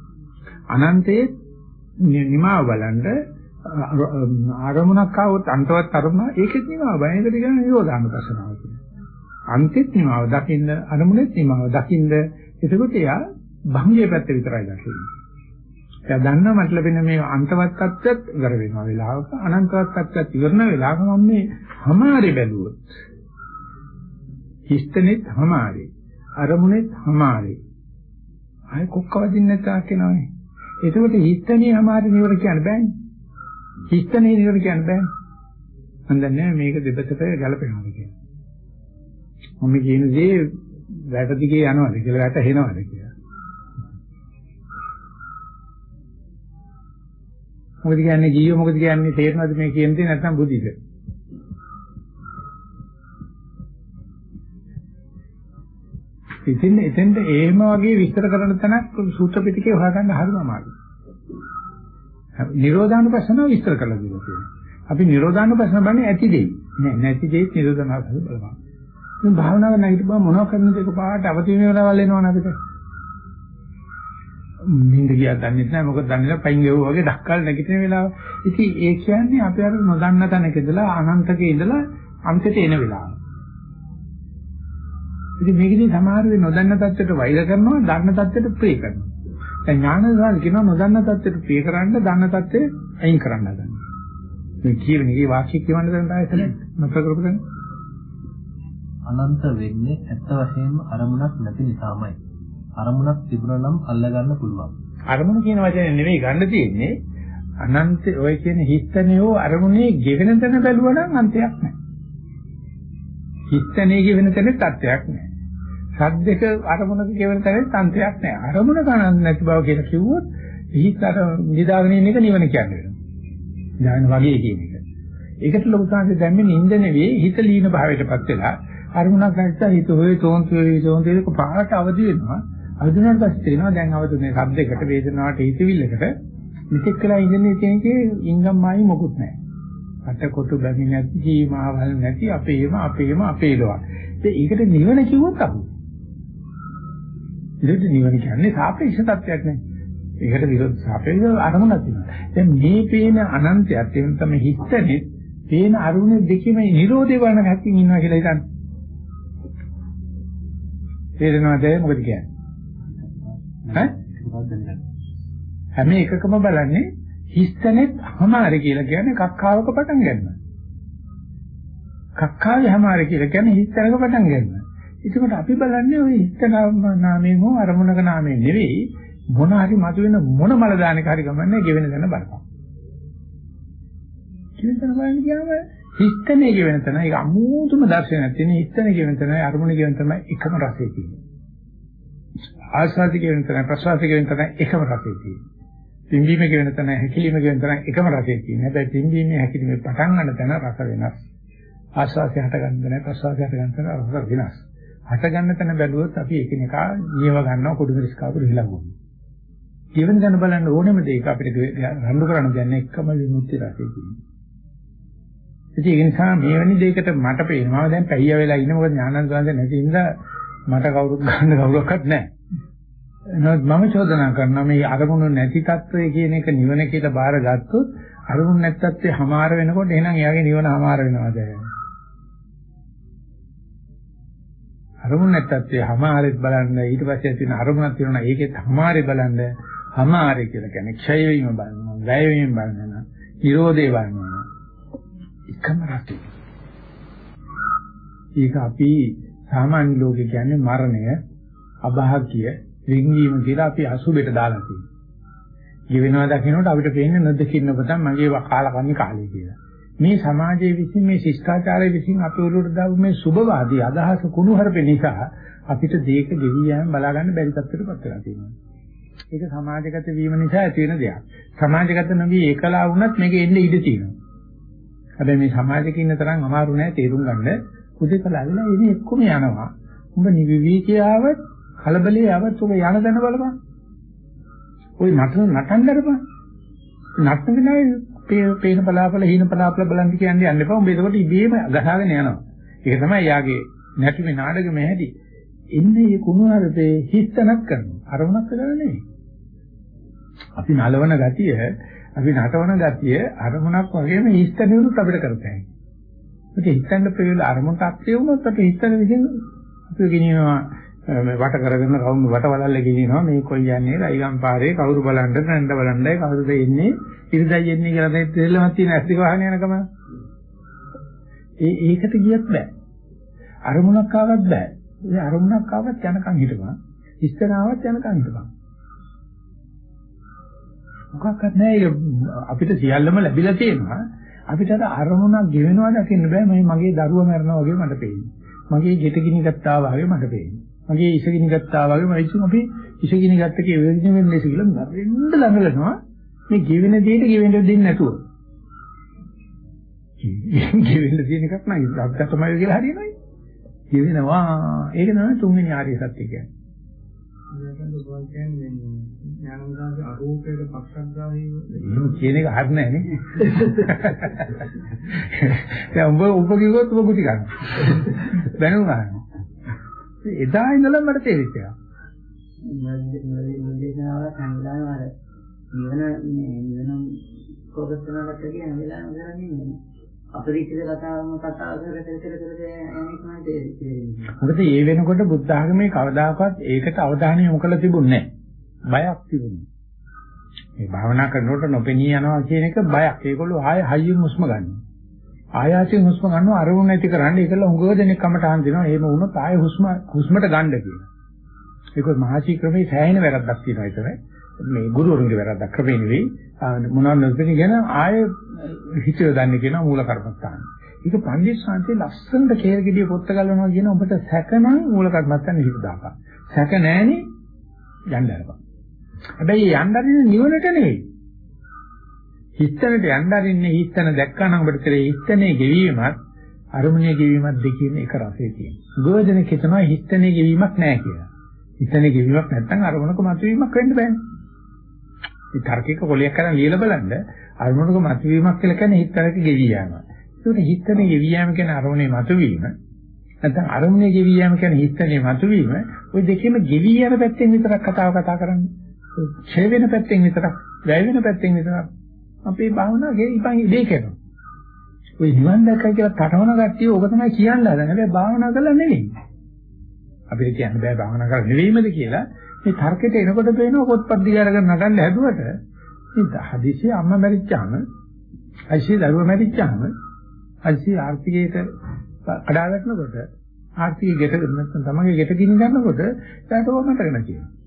Speaker 1: අනන්තයේ නිමාව බලන්න ආරමුණක් ආවොත් අන්තවත් අරමුණ ඒකෙත් නිමාව බයකට කියන නිරෝධාන ප්‍රශ්නාව කියන්නේ. අන්තිත් නිමාව දකින්න අරමුණෙත් නිමාව දකින්න එතකොට එයා භංගයේ පැත්ත විතරයි දකින්නේ. එයා දන්නවා මට ලැබෙන මේ අන්තවත් tattවත් ඉවර වෙනවා වෙලාවක අනන්තවත් tattවත් ඉවරන වෙලාවක මම මේ හමාරි බැලුවොත් හිස්තනෙත් හමාරි අරමුණෙත් හමාරි ආය කොක්ක වදින්න නැතා කියනවනේ. එතකොට හිස්තනේ හමාරි නිවර කියන්න බෑනේ. හිස්තනේ නිවන කියන්න බෑ. මම දන්නේ මේක දෙපසට ගැලපෙනවද කියලා. මම කියන දේ වැට දිගේ යනවද කියලා වැට හෙනවද කියලා. මොකද කියන්නේ ජීව මොකද කියන්නේ තේරෙනවද මේ කියන දේ නැත්නම් බුද්ධිද? ඉතින් එතෙන්ට එහෙම වගේ විස්තර කරන තැනක් සූත්‍ර පිටකේ හොයාගන්න හරිම අමාරුයි. නිරෝධානුපස්සනාව විස්තර කරලා දුන්නා කියලා. අපි නිරෝධානුපස්සන බලන්නේ ඇති දෙයි. නෑ නැති දෙයිත් නිරෝධානුපස්සන බලපන්. මේ භාවනාව නැගිටපුවා මොනව කරනද ඒක පාට අවදි වෙන වෙලාවල් එනවනේ අපිට. නින්ද ගියා දන්නේ නැහැ මොකද දන්නේ නැහැ පයින් ගෙවුවා වගේ ඩක්කල් නැගිටින වෙලාව. ඉතින් ඒ කියන්නේ අපි අර නොදන්න තැනක ඉඳලා අනන්තකේ ඉඳලා අන්තයට එන වෙලාව. ඉතින් මේකදී සමහර වෙලාව නොදන්න තත්ත්වයට වෛර කරනවා දන්න තත්ත්වයට ප්‍රේ කරනවා. දැන් ඥානදාන කියනවා නොදන්න தත්ත්වයට ප්‍රිය කරන්න දන්න தත්ත්වෙ අයින් කරන්න හදන්න. මේ කියවෙන ඉගේ වාක්‍ය කියවන්න දැන් ආයතන මත කරපු දැන්
Speaker 2: අනන්ත වෙන්නේ ඇත්ත වශයෙන්ම අරමුණක් නැති නිසාමයි. අරමුණක් තිබුණා නම් අල්ලගන්න පුළුවන්.
Speaker 1: අරමුණ කියන වචනේ නෙවෙයි ගන්න තියෙන්නේ අනන්ත ඔය කියන හිස්තනියෝ අරමුණේ ගෙවෙන තැන බැලුවා නම් අන්තයක් නැහැ. හිස්තනිය ගෙවෙන තැන තත්ත්වයක් නැහැ. සද්දක අරමුණක කියවන තැනේ තන්ත්‍රයක් නැහැ. අරමුණ ගණන් නැති බව කියලා කිව්වොත් හිත අර නිදාගෙන ඉන්න එක නිවන කියන්නේ වෙනවා. ඥාන වගේ කියන එක. ඒකට ලොකු සංකේ දැම්මේ නිින්ද නෙවෙයි හිත ලීන භාවයටපත් වෙලා අරමුණක් නැත්නම් හිත හොයේ තෝන්තු වේ තෝන්තු වේ පාට අවදි වෙනවා. අවදිනාට පස්සේ තේනවා දැන් අවදුනේ සද්දයකට වේදනාවට හිතවිල්ලකට මෙතෙක් කළා ඉඳන්නේ කෙනකේ ඉංගම් මායි මොකුත් නැහැ. අට කොටු බැමි නැති ජීමාවල් නැති අපේම අපේම අපේලවා. ඒකට නිවන කිව්වොත් අපු. ඉතින් නිවන කියන්නේ සාපේක්ෂ තත්වයක් නේ. ඒකට විරුද්ධ සාපේක්ෂව අරමුණක් තියෙනවා. දැන් මේ පේන අනන්තයත් එන්න තමයි හිතන්නේ පේන අරමුණ දෙකේම නිරෝධය වන හැකින් ඉන්නවා කියලා හිතන්න. තේරෙනවද මොකද කියන්නේ? ඈ? හැම එකකම බලන්නේ හිස්තනෙත් හමාරි කියලා කියන්නේ කක්කාවක පටන් ගන්නවා. කක්කාවේ හමාරි කියලා කියන්නේ හිස්තනක පටන් ගන්නවා. ඒකකට අපි බලන්නේ ওই හිස්තන නාමයෙන් හෝ අරමුණක නාමයෙන් නෙවෙයි මොන හරි මතුවෙන මොන මල දානක හරි ගමන්නේ ගෙවෙන දන බලපන්. කියන බලන්න කියම හිස්තනේ ගෙවෙන තැන ඒක අමුතුම දර්ශනයක් තියෙන හිස්තනේ ගෙවෙන තැන අරමුණ ගෙවෙන තමයි එකම රසය තියෙන්නේ. ආස්වාදික ගෙවෙන තැන ප්‍රසවාසික ගෙවෙන තැන එකම රසය තියෙන්නේ. පිම්බීම ගෙවෙන තැන හැකිලිම ගෙවෙන තැන එකම රසය තියෙන්නේ. හැබැයි පිම්බීමේ හැකිලිමේ පටන් ගන්න තැන රස වෙනස්. ආස්වාදය හට ගන්න තැන ප්‍රසවාසය හට ගන්න තැන රස වෙනස්. හට ගන්න තැන බැලුවොත් අපි එකිනෙකා නියව ගන්නවා කුඩු මිරිස් කාපු රිලගුණ. ජීවන ගැන බලන්න ඕනෙම දෙයක අපිට රණ්ඩු කරන්න දෙන්නේ එකම විමුක්ති රසය කියන්නේ. ඉතින් ඒ නිසා මේවැනි දෙයකට මට පේනවා දැන් පැහැය වෙලා ඉන්නේ මොකද ඥානන්ත සංසය නැති නිසා මට කවුරුත් ගන්න කවුරක්වත් නැහැ. නමුත් මම චෝදනා කරනවා මේ අරමුණු නැති తত্ত্বය කියන එක නිවන කියලා බාරගත්තොත් අරමුණු නැති తত্ত্বය හමාර වෙනකොට එහෙනම් එයාගේ නිවන හමාර වෙනවද? අරමුණ නැත්තත් ඒ හැමාරෙත් බලන්න ඊට පස්සේ තියෙන අරමුණක් තියෙනවා ඒකෙත් හැමාරේ බලන්න. හැමාරේ කියලා කියන්නේ ක්ෂය වීම බලනවා වැය වීම බලනවා නිරෝධය බලනවා. එකම රටේ ඒක අපි සාමාන්‍ය ලෝකේ කියන්නේ මරණය අභාග්‍ය වින්වීම කියලා අපි අසුබෙට දාලා තියෙනවා. ජීවෙනවා දකින්නකොට අපිට පේන්නේ නැද්ද කින්නපතන් මගේ කාලකන්ණි කාලේ කියලා. මේ සමාජයේ විසින් මේ ශිෂ්ටාචාරයේ විසින් අපි උරුවට දාපු මේ සුබවාදී අදහස කුණුහරුපේ නිසා අපිට දෙයක ගෙවි යෑම බලා ගන්න බැරි තත්ත්වයකටපත් වෙලා තියෙනවා. ඒක සමාජගත වීම නිසා ඇති වෙන දෙයක්. සමාජගත නොවි ඒකලා වුණත් මේක එන්නේ ඉඩ තියෙනවා. හැබැයි මේ සමාජෙක ඉන්න තරම් අමාරු නෑ තේරුම් ගන්න. උදේකලා වෙලා ඉන්නේ එක්කම යනවා. උඹ නිවිවිකියාව කලබලේ යවත් උඹ යන දන බලපන්. ওই නටන නටන්න කරපන්. නටන නෑ පේන බලාපල හීන බලාපල බලන් කියන්නේ යන්න එපා. උඹ ඒකට ඉබේම ගහගෙන යනවා. ඒක තමයි යාගේ නැටුමේ නාටකෙම හැටි. එන්නේ මේ කුණුහරුපේ හිස්තනක් කරනවා. අරමුණක් කරලා නෙවෙයි. අපි නලවන ගතිය, අපි නටවන ගතිය අරමුණක් වගේම හිස්තනියුත් අපිට කරතයි. ඒක හිතන්න පිළිවෙල අරමුණට අත්‍ය වුණොත් අපි හිතන විදිහෙන් අපි ගෙනියනවා මේ වට කරගෙන කවුරු වටවලල්ල ගෙනියනවා මේ කොයි යන්නේ රයිගම් පාරේ කවුරු බලන්නද නැන්ද බලන්නයි කවුරුද එන්නේ? ඉරිදයි එන්නේ කියලා දැන් තෙල්ලමක් තියෙන ඇස් දෙක වහගෙන යනකම. ඒ ඒකට ගියත් බෑ. අරමුණක් ආවත් බෑ. ඒ අරමුණක් ආවත් යනකම් හිටපන්. ඉස්තරාවත් යනකම් හිටපන්. මොකක්වත් නෑ. අපිට සියල්ලම ලැබිලා තියෙනවා. අපිට අර අරමුණක් ගෙවෙනවා දකින්න බෑ. මේ මගේ දරුවා මරනවා වගේ මට පේන්නේ. මගේ ගෙට ගිනි ගත්තා වගේ මට පේන්නේ. මගේ ඉසගිනි ගත්තා වගේ ඉතින් අපි ඉසගිනි ගත්ත කී වෙන්නේ වෙන්නේ කියලා මරෙන්න ළඟලනවා. මේ ගෙවෙන දෙයට ගෙවෙන්න දෙන්නේ නැතුව. ගෙවෙන්න තියෙන එකක් නයි. අපිට තමයි කියලා හරියනවයි ගෙවෙනවා. ඒක තමයි තුන්වෙනි ආර්ය සත්‍ය කියන්නේ. එහෙම කියන එක හරි නෑ නේ දැන් උඹ උඹ කිව්වොත් උඹ කුටි ගන්න. ගන්න එදා ඉඳලා මට තේරිච්ච එක.
Speaker 3: මුලින්ම සංවිධානය වල නිවන නිවන කරනකට කියන වෙලාවම කරන්නේ අපරිචිත කතාවම කතා කර කර කර කර අනේකම තේරෙන්නේ.
Speaker 1: මොකද මේ වෙනකොට බුද්ධ ආගමේ කවදාකවත් ඒකට අවධානය යොමු කරලා තිබුණේ නැහැ. බයක් තිබුණේ. මේ භාවනා කරනකොට නොපෙනී යනවා කියන එක බයක්. ඒගොල්ලෝ ආයෙ හයියෙන් හුස්ම ගන්නවා. ආයාසයෙන් හුස්ම ගන්නවා අරමුණ නැති කරන්නේ ඒකල හුඟව දෙනෙක් කමටහන් දෙනවා එහෙම වුණොත් ආයෙ හුස්ම හුස්මට ගන්න කියලා. ඒක මහසී ක්‍රමේ සෑහෙන වැරද්දක් තියෙනවා ඒතරයි. මේ ගුරුවරුන්ගේ වැරද්දක් ක්‍රමේ නෙවෙයි මොනවාද නොදෙන ගැන ආයෙ හිතේ දන්නේ කියන මූල කර්මස්ථාන. ඒක පණ්ඩිත ශාන්තිය ලස්සනට කේල් ගෙඩිය පොත්ත ගලවනවා කියන ඔබට සැකනම් මූල කර්මස්ථාන හිත දාපන්. සැක නැහෙනේ යන්න හරපන්. හැබැයි යන්න හරින්නේ නිවනට නෙවෙයි. හිතනට යන්න අරින්නේ හිතන දැක්කනම් ඔබට කරේ හිතනේ ගෙවීමත් අරමුණේ ගෙවීමත් දෙකේම එක රසයේ තියෙනවා. ගෝධනෙක හිතනවා හිතනේ ගෙවීමක් නැහැ කියලා. හිතනේ ගෙවීමක් නැත්නම් අරමුණක මතුවීමක් වෙන්න බෑනේ. ඒ තර්කික කොලියක් කරන් ලියලා බලන්න අරමුණක මතුවීමක් කියලා කියන්නේ හිතනක ගෙවී යනවා. ඒකට හිතනේ ගෙවී යාම කියන අරමුණේ මතුවීම නැත්නම් අරමුණේ ගෙවී යාම කියන හිතනේ මතුවීම ওই දෙකේම ගෙවී යන පැත්තෙන් විතරක් කතාව කතා කරන්නේ. ඡේ වෙන පැත්තෙන් විතරක්, වැය වෙන පැත්තෙන් විතරක් අපේ භාවනාවේ ඉපන් ඉදී කරනවා. ඔය නිවන් දැක්කයි කියලා තටවන කට්ටිය ඕක තමයි කියන්න හදන. හැබැයි භාවනා කරලා නෙවෙයි. අපිට කියන්න බෑ භාවනා කරලා නෙවෙයිමද කියලා. මේ තර්කයට එනකොට පේනවා පොත්පත් දිග අරගෙන නගන්න හැදුවට මේ හදිසිය අම්මා මැරිච්චාම අයිසි දරුවා මැරිච්චාම අයිසි ආර්ථිකයට කඩා වැටෙනකොට ආර්ථිකය ගෙට නැත්නම් තමන්ගේ ගෙට ගිනි ගන්නකොට එයාට ඕක මතක නැතිවෙනවා.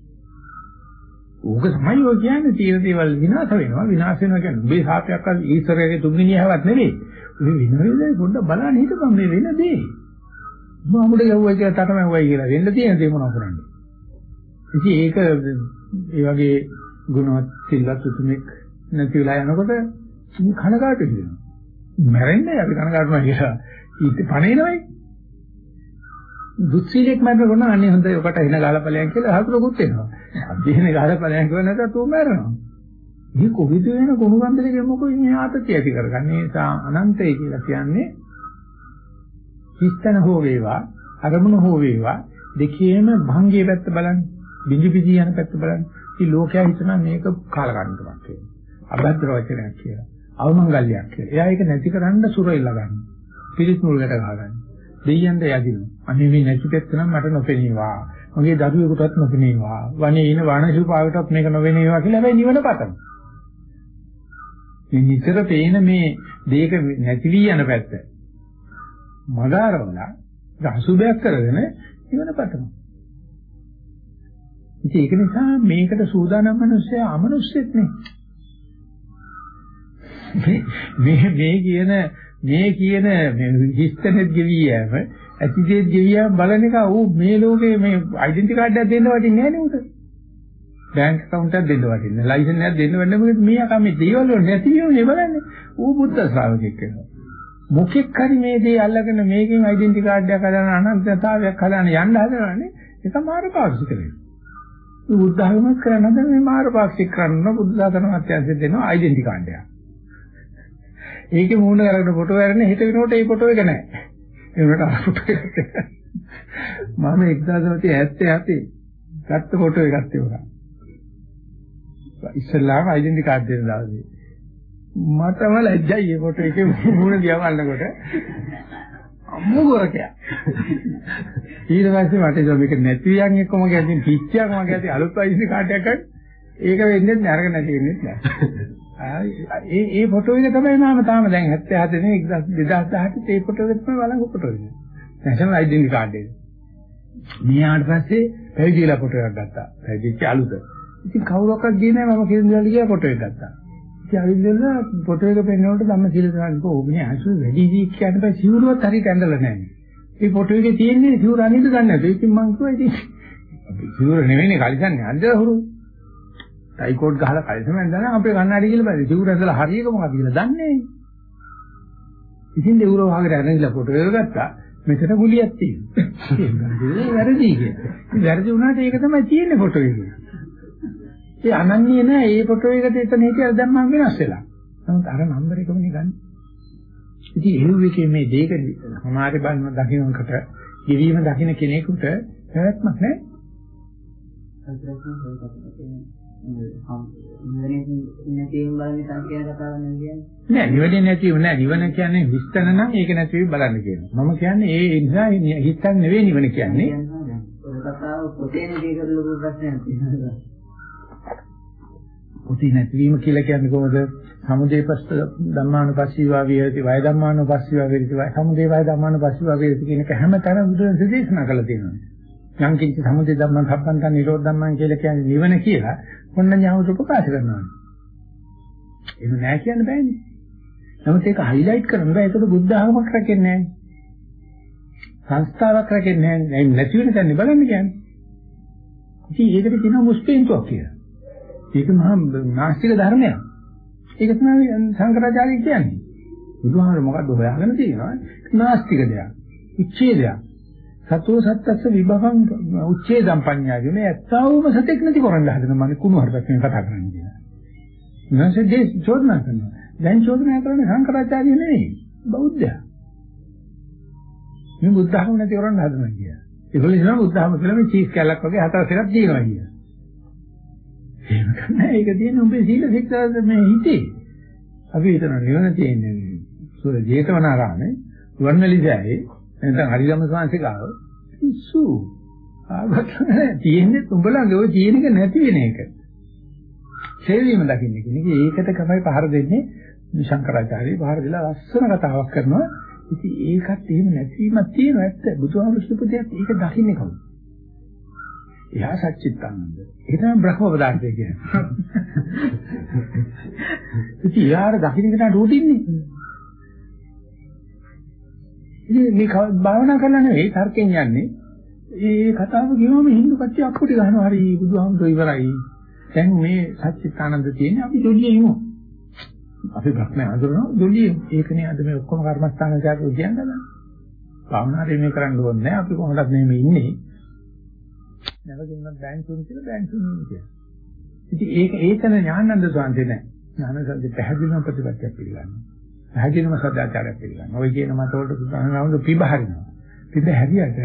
Speaker 1: ඕක තමයි ඔය කියන්නේ තියෙන දේවල් විනාශ වෙනවා විනාශ වෙනවා කියන්නේ උඹේ සාපයක් අර ඊශ්වරයේ තුන්වෙනියවත් නෙවෙයි. ඔය විනෝදේ පොඩ්ඩ බලන්න හිටපන් මේ වෙන දේ. මොමුඩ යවුවයි කියලා තටමැව්වයි කියලා වෙන්න තියෙන දේ මොනව කරන්නේ. ඉතින් ඒක ඒ වගේ ගුණවත් සිල්වත් උතුමෙක් නැති වෙලා යනකොට කනකාට වෙනවා. මැරෙන්නේ අපි කනකාටුනා කියලා. ඊට පණේනවයි. දුස්සීලෙක් මැරෙනකොට නම් අනේ හොඳයි ඔකට එන ගාලපලයන් කියලා හතුරුකුත් එනවා. අධ්‍යයන ගාලපලයන් කියව නැත්නම් තෝ මැරෙනවා. මේ කොවිද වෙන ගුණ ගන්දලේ මොකෝ මේ ආතතිය ඇති කරගන්නේ ඒ නිසා අනන්තය කියලා කියන්නේ හිස්තන හෝ වේවා අරමුණ හෝ වේවා දෙකේම භංගයේ පැත්ත බලන්න බිඳි බිඳි යන පැත්ත බලන්න. ඉතින් ලෝකයා හිතනවා මේක කාලකන්නිකමක් කියලා. අභද්‍ර වචනයක් කියලා. අවමංගල්‍යයක් කියලා. එයා ඒක නැති කරන්න සුර ඉල්ල ගන්න. පිළිස් මුල්කට ගහගන්න. දෙයියන්ට යදිනවා. අනේ මේ නැති පැත්ත නම් මට නොපෙනීවා. මගේ දරුවෙකුටත් නොපෙනීවා. වනේ ඉන වනසුපාවටත් මේක නොවෙනීවා කියලා හැබැයි නිවන පතන. මේ නිතර පේන මේ දෙයක නැති වී යන පැත්ත. මගාරවලා අසුබයක් කරගෙන නිවන පතනවා. ඉතින් ඒක නිසා මේකට සූදානම් මිනිස්සයා අමනුස්සෙක් නේ. මේ මේ කියන මේ කියන හිස්තනෙත් ගෙවි යෑම ඇතිදේත් ගෙවි යෑම බලන එක ඌ මේ ලෝකේ මේ ඩෙන්ටි කාඩ් එකක් දෙන්න වටින්නේ නැහැ නේ උට. බැංක් account එකක් දෙන්න වටින්නේ. ලයිසන් එකක් දෙන්න වටින්නේ මොකද මේ අකම මේ දේවල් වල නැති වෙන්නේ බලන්නේ. ඌ බුද්ධ ශ්‍රාවකෙක් වෙනවා. මොකෙක් හරි මේ දේ අල්ලගෙන මේකෙන් ඩෙන්ටි කාඩ් එකක් හදාන අනන්තතාවයක් හදාන යන්න හදනවනේ. ඒක මාරු පාවිච්චි කරනවා. බුද්ධ ධර්මයක් කරන්න හදන මේ මාරු පාවිච්චි කරන බුද්ධ ධර්ම අත්‍යන්තයෙන් දෙනවා ඩෙන්ටි කාඩ් එකක්. ඒකේ මූණ කරගෙන ෆොටෝ අරගෙන හිට වෙනකොට ඒ ෆොටෝ එක නැහැ. ඒ වුණාට අර ෆොටෝ එක මම 1977 ගත්ත ෆොටෝ එකක් තිබුණා. ඉස්සල්ලාම ඩෙන්ටි කාඩ් දෙන දවසේ. මටම ලැජ්ජයි ඒ ෆොටෝ එකේ මූණ දිහා බලනකොට. අම්මෝ ගොරකයා. ඊට පස්සේ මට ඒක මේක නැතිවියන් එක්කම ගැතින් පිච්චියක් මගේ ඇති අලුත් ඩෙන්ටි කාඩ් එකක් ඒක වෙන්නේ නැහැ අරගෙන නැති වෙන්නේ නැහැ. ඒ ඒ ෆොටෝ එක තමයි මම තාම දැන් 77 නේ 2018 ඒ ෆොටෝ එක තමයි බලංගු ෆොටෝ එක. නැෂනල් ඩෙන්ටි කාඩ් එක. මේ ආවට පස්සේ පැවිදිලා ෆොටෝ එකක් ගත්තා. පැවිදිච්ච අලුත. ඉතින් කවුරක්වත් ගියේ නැහැ මම කියන දේවල් ගියා ෆොටෝ එක ගත්තා. ඉතින් අවිද්දලා ෆොටෝ එක පෙන්නනකොට ධම්ම සීල දානක ඕනේ අසු වැඩි ජී කියන බෑ සිවුරුවත් හරියට ඇඳලා නැහැ. මේ ෆොටෝ එකේ තියෙන්නේ සිවුර අනිද්ද ගන්න නැද්ද? ඉතින් මං කිව්වා ඉතින් සිවුර නෙවෙයිනේ කලිසන්නේ අන්දලා හුරු. ටයිකෝඩ් ගහලා කල්සම ඇඳලා අපේ කන්නාඩි කියලා බැරි. සිවුර ඇඳලා හරියක මොකක්ද කියලා දන්නේ නැහැ. ඉතින් දෙවුර වහකට ඇරෙන්නලා ෆොටෝ එක ගත්තා. මෙතන ගුලියක් තියෙනවා. ඒක වැරදි කියලා. වැරදි වුණාට ඒක තමයි තියෙන්නේ ෆොටෝ එකේ. ඒ අනන්‍ය නෑ ඒ ෆොටෝ එකට එතන හිටියද දැන් මම වෙනස් වෙලා. නමුත් අර නම්බර එකමනේ ගන්න. ඉතින් එකේ මේ දෙයක සමාජ බලන දකින්නකට ගෙවීම දකින්න කෙනෙකුට පැවැත්මක් නෑ. නෑ නිවනේ නැතිව නෑ නිවන කියන්නේ හිස්තන නම් ඒක නැතිව බලන්න කියනවා. මම කියන්නේ ඒ නිසා හිස්තන නෙවෙයි නිවන කියන්නේ.
Speaker 3: ඔය කතාව පොතේ නෙදී කරලු ප්‍රශ්නයක් තියෙනවා.
Speaker 1: පොතේ නැතිවීම කියලා කියන්නේ කොහොමද? සමුදේ පස්ස ධම්මානුපස්සීවා විහෙති වය ධම්මානුපස්සීවා විහෙති වය සමුදේ වය ධම්මානුපස්සීවා විහෙති කියන එක හැමතැනම බුදුන් දේශනා කළා තියෙනවා. යම් කිසි සමුදේ ධම්මං සම්පන්තං නිරෝධ ධම්මං කියලා කියන්නේ නිවන කියලා ඔන්න ඥානට ප්‍රකාශ කරනවා. එහෙම නෑ කියන්න බෑනේ. නමුත් ඒක හයිලයිට් කරන්න බෑ. ඒකට බුද්ධ ආගමක් රැකෙන්නේ නෑ. සංස්ථාවක් රැකෙන්නේ නෑ. නැති වෙන තැන බලන්න කියන්නේ. ඉතින් ඒකට කියනවා මුස්පීන්තුවක් කියලා. ඒක මහා නාස්තික ධර්මයක්. ඒක තමයි සංකරාචාර්ය කියන්නේ. බුදුහාමර මොකද්ද හොයාගෙන තියෙනවා? නාස්තික දෙයක්. උච්ඡේදයක්. සතෝ සත්තස්ස විභවං උච්ඡේදම් පඤ්ඤාය මේ ඇත්තවම සතෙක් නැති කරන්න හදන මම කුණු හරපස්සෙන් කතා කරන්නේ කියලා. ඊනසේ දේ චෝදනා කරනවා. දැන් චෝදනා කරන්නේ සංකරාචාර්ය නෙවෙයි බෞද්ධයා. මේ බුද්ධ ධර්ම නැති කරන්න හදනවා කියලා. ඒගොල්ලෝ කියනවා බුද්ධ ධර්ම කියලා මේ චීස් කැලක් වගේ හතර සෙරක් දිනනවා කියලා. එහෙම කරන්නේ ඒක තියෙන උඹේ සීල ශික්ෂාද මේ හිතේ. අපි හිතන නිවන තියෙන්නේ සුර ජේතවනාරාමේ වර්ණලිසෑයේ නැත්නම් හරිගම සංසිකාව පිස්සු. ආවත් තියෙන්නේ උඹලගේ ඔය තියෙන එක නැති වෙන එක. සේවීම දකින්න කියන්නේ ඒකට තමයි පහර දෙන්නේ ශංකරාචාර්ය පහර දීලා ලස්සන කතාවක් කරනවා. ඉතින් ඒකත් එහෙම නැතිවීමක් තියෙන ඇත්ත. බුදුහාමුදුරු සුපදයක් ඒක දකින්නේ කවුද? එයා සච්චිත්තානන්ද. ඒක තමයි බ්‍රහ්ම පදාර්ථය කියන්නේ. ඉතින් යාර දකින්න කෙනාට උදින්නේ. ඉතින් මේ භාවනා කරලා නෙවෙයි තර්කයෙන් යන්නේ. ඒ කතාව කියවම හින්දු කච්චි අප්පුටි ගන්නවා හරි බුදුහාමුදුරු ඉවරයි. දැන් මේ සච්චිත්තානන්ද තියෙන්නේ අපි දෙවියන් ඉමු. අපි බ්‍රහ්මයා හඳුනනවා දෙවියන්. ඒකනේ අද මේ ඔක්කොම කර්මස්ථාන ජාතක උද්‍යන් ගන්න. භාවනාවේ මේ කරන්න ඕනේ නැහැ. අපි කොහොමද මේ ඉන්නේ? නැවතුනත් බෑන්සුන් කියලා බෑන්සුන් කියන්නේ. ඉතින් ඒක ඒකන ඥානන්ද සාන්තේ නැහැ. ඥානසන්දේ පැහැදිලිවම ප්‍රතිපත්තියක් පිළිගන්නවා. පැහැදිලිවම සදාචාරයක් පිළිගන්නවා. ඔය කියන මතවලට සුදානවුන පිබ හරිනවා. පිබ හැරියට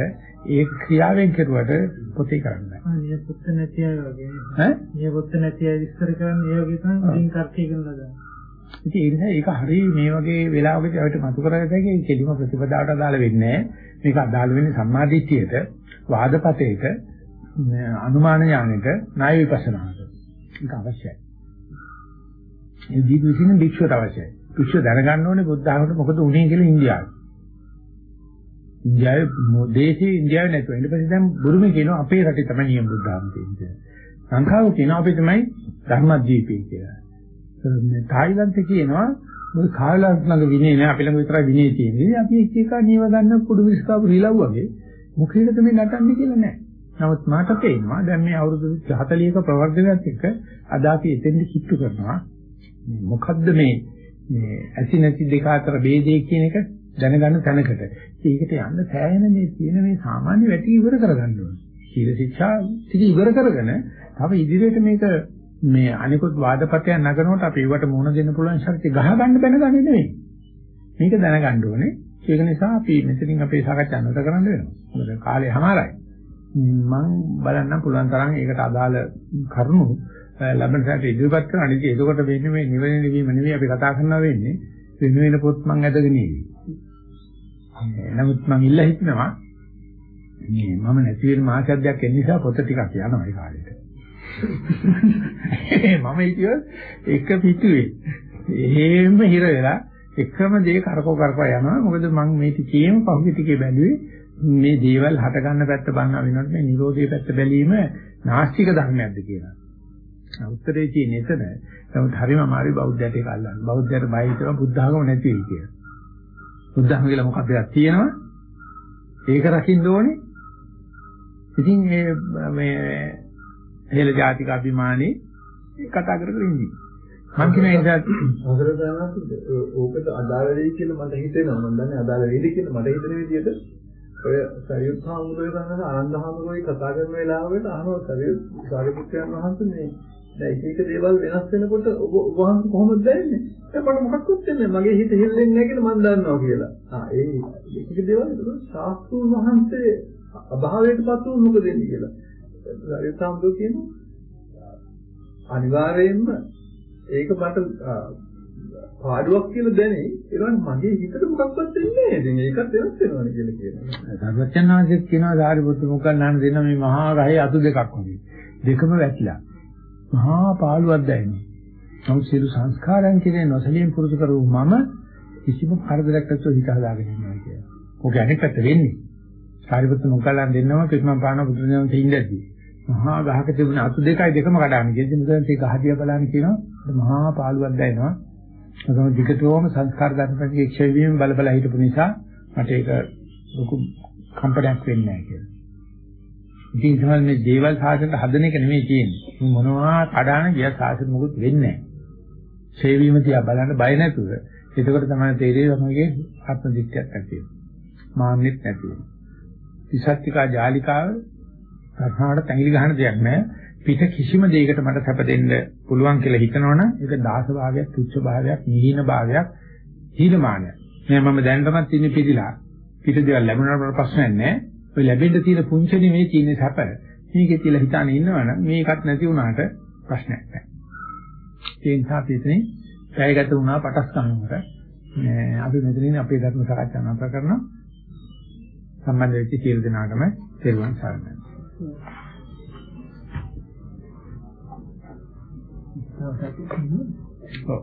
Speaker 1: ඒ ක්‍රියාවෙන් කෙරුවට පොතේ කරන්නේ නැහැ.
Speaker 2: නිය පුත්ත නැති අය වගේ.
Speaker 1: ඈ?
Speaker 2: නිය පුත්ත නැති අය විස්තර කරන්නේ ඒ වගේ තමයි ඉතින් කර්කේ කරනවා දැන්.
Speaker 1: ඉතින් ඒ නිසා ඒක හරිය මේ වගේ වෙලාවකදී අපිට මතු කරගන්න එක කෙලිම ප්‍රතිපදාවට අදාළ වෙන්නේ නැහැ. මේක අදාළ වෙන්නේ සම්මාදිට්ඨියට, වාදපතේට, අනුමාන ඥානෙට, ණය විපස්සනාට. ඒක අවශ්‍යයි. ඒ දීප විසින් භික්ෂුවට අවශ්‍යයි. භික්ෂුව දැනගන්න ඕනේ බුද්ධ ධර්මයට මොකද උනේ කියලා ඉන්දියාවේ. ඉන්දියාවේ දේශේ ඉන්දියාවේ නැතුව ඊට පස්සේ දැන් බුරුමේ කියනවා අපේ රටේ තමයි නියම බුද්ධ ධර්ම තියෙන්නේ. ලංකාව කියනවා අපි තමයි ධර්මද්වීපය කියලා. මේ තායිලන්තේ කියනවා මොකද කාලයක් ළඟ විනේ නෑ අපි ළඟ විතරයි විනේ තියෙන්නේ. අපි එක එක නියම ගන්න කුඩු විස්කාපු රිලව් වගේ මොකේද මේ නටන්නේ කියලා නෑ. නමුත් මට තේරෙනවා දැන් මේ අවුරුදු 40ක ප්‍රවර්ධනයත් එක්ක අද අපි එතෙන්දි කිට්ටු කරනවා. මොකද්ද මේ මේ ඇසි නැති දෙක අතර ભેදේ කියන එක දැනගන්න තැනකට. ඒකට යන්න සෑහෙන මේ තියෙන මේ සාමාන්‍ය වැටි ඉවර කරගන්න ඕනේ. සීල ශික්ෂා ටික ඉවර කරගෙන තව ඉදිරියට මේක මේ අනිකුත් වාදපතයන් නගනකොට අපි ඒවට මුහුණ දෙන්න පුළුවන් ශක්තිය ගහ ගන්න බැනගන්නේ නෙවෙයි. මේක දැනගන්න ඕනේ. ඒක නිසා අපි මෙතනින් අපේ සාකච්ඡා නැවත කරන්න වෙනවා. මොකද කාලය හැමාරයි. මම බලන්න පුළුවන් තරම් ඒකට අදාළ කරුණු ලබන සැරේ ඉදිරිපත් කරන්න. ඉතින් එතකොට වෙන්නේ මේ නිවන නිවීම නෙවෙයි අපි කතා කරනවා වෙන්නේ. වෙන වෙන පොත් මම ඇදගෙන ඉන්නේ. නමුත් මම ඉල්ල හිටනවා මේ මම නැති වෙන මාසයක් දෙයක් එන්න නිසා පොත ටිකක් යනවා ඒ කාලේට. මම හිතුවා එක පිටුවේ එහෙම හිර වෙලා එකම දේ කරකෝ කරකෝ යනවා. මොකද මම මේ ටිකේම පහුගිය ටිකේ බැලුවේ මේ දේවල් හට ගන්න පැත්ත බලනවා වෙනකොට මේ නිරෝධයේ පැත්ත බැලීම නාස්තික ධර්මයක්ද කියලා. උත්තරේ තියෙන්නේ එතන. නමුත් හරිම අමාරුයි බෞද්ධයට ඒක අල්ලන්න. බෞද්ධයට බය හිතනවා බුද්ධ ආගම නැති වෙයි කියලා. බුද්ධ ආගම කියලා මොකක්ද එකක් තියෙනවා. ඒක රකින්න ඕනේ. ඉතින් මේ මේ හේල ජාතික අභිමානේ කතා කර කර ඉන්නේ. මම කියන ඒ නිසා
Speaker 2: හොඳට දැනගන්න ඕකට අදාළ වෙයි කියලා මට හිතෙනවා. මම දන්නේ අදාළ වෙයිද කියලා මට හිතෙන විදිහට ඔය සරියුත් හාමුදුරුවෝ කරන ආනන්ද හාමුදුරුවෝ කතා කරන වෙලාවට අහනවා සරියුත් සාරිපුත්‍රයන් වහන්සේ මේ දැන් එක එක දේවල් වෙනස් වෙනකොට ඔබ වහන්සේ කොහොමද දැනෙන්නේ? දැන් මට මොකක්වත් වෙන්නේ නැහැ. මගේ හිත හෙල්ලෙන්නේ නැහැ කියලා මම දන්නවා කියලා. ආ ඒ එක එක දේවල් ඒක ශාස්ත්‍රුන් වහන්සේ අභාවයටපත් වුණ මොකද වෙන්නේ කියලා. සරියුත් හාමුදුරුවෝ කියනවා අනිවාර්යයෙන්ම ඒක මට පාඩුවක් කියලා දැනේ ඒ වගේ මගේ හිතට මොකක්වත් වෙන්නේ නැහැ ඉතින් ඒකත් වෙනස් වෙනවනේ කියලා කියනවා
Speaker 1: සර්වඥාන්සෙත් කියනවා සාරිපුත්තු මොකක්ද දෙන මේ මහා රහේ අතු දෙකක් වගේ දෙකම වැටිලා මහා පාළුවක් දැනෙනවා නමුත් සියලු සංස්කාරයන් කියන නොසලියෙන් පුරුදු කරව මම කිසිම කරදරයක් නැතුව හිත හදාගෙන ඉන්නවා කියලා. ඔක අනෙක් පැත්ත වෙන්නේ. සාරිපුත්තු මොකක්ද දෙන්නම පිටමන් පාන බුදුදහම තින්දදී. මහා ගහක තිබුණ අතු දෙකයි දෙකම කඩාගෙන ගිහින් මුදෙන් ඒ ගහදියා බලන්න කියනවා මහා පාළුවක් දැනෙනවා ඒකම විකටෝම සංස්කාර ධර්මයේ ක්ෂය වීම බල බල හිටපු නිසා මට ඒක ලොකු කම්පනයක් වෙන්නේ නැහැ කියලා. ඉතින් තමයි මේ දේවල් සාසනට හදන එක නෙමෙයි තියෙන්නේ. මොනවා කඩාන ගියා සාසන මොකුත් වෙන්නේ නැහැ. ක්ෂය වීම තියා බලන්න බය නැතුව එතකොට තමයි තේරෙන්නේ මගේ ආත්ම දිට්ඨියක් ඇති වෙනවා. මාන්නෙත් නැති වෙනවා. විසත්තිකා ජාලිකාව තරහාට තැඟිලි ගහන දෙයක් නෑ. පිට කිසිම දෙයකට මට සැප දෙන්න පුළුවන් කියලා හිතනවනම් ඒක දාස භාවයක්, තුච්ච භාවයක්, නිහින භාවයක්, හීනමානයක්. නෑ මම දැනටමත් ඉන්නේ පිළිලා. පිට දේවල් ලැබුණාට ප්‍රශ්නයක් නෑ. ඔය ලැබෙන්න තියෙන පුංචි නෙමෙයි තියෙන සැප. මේකේ තියලා හිතාන ඉන්නවනම් මේකත් නැති වුණාට ප්‍රශ්නයක් නැහැ. ඒ නිසා අපි ඉතින් පැයගත වුණා පටස් ගන්නකොට මේ අපි මෙතනින් අපේ ධර්ම සාකච්ඡා නතර කරනවා. සම්බන්ධ වෙච්ච සියලු දෙනාටම තෙරුවන් සරණයි. ඔව්.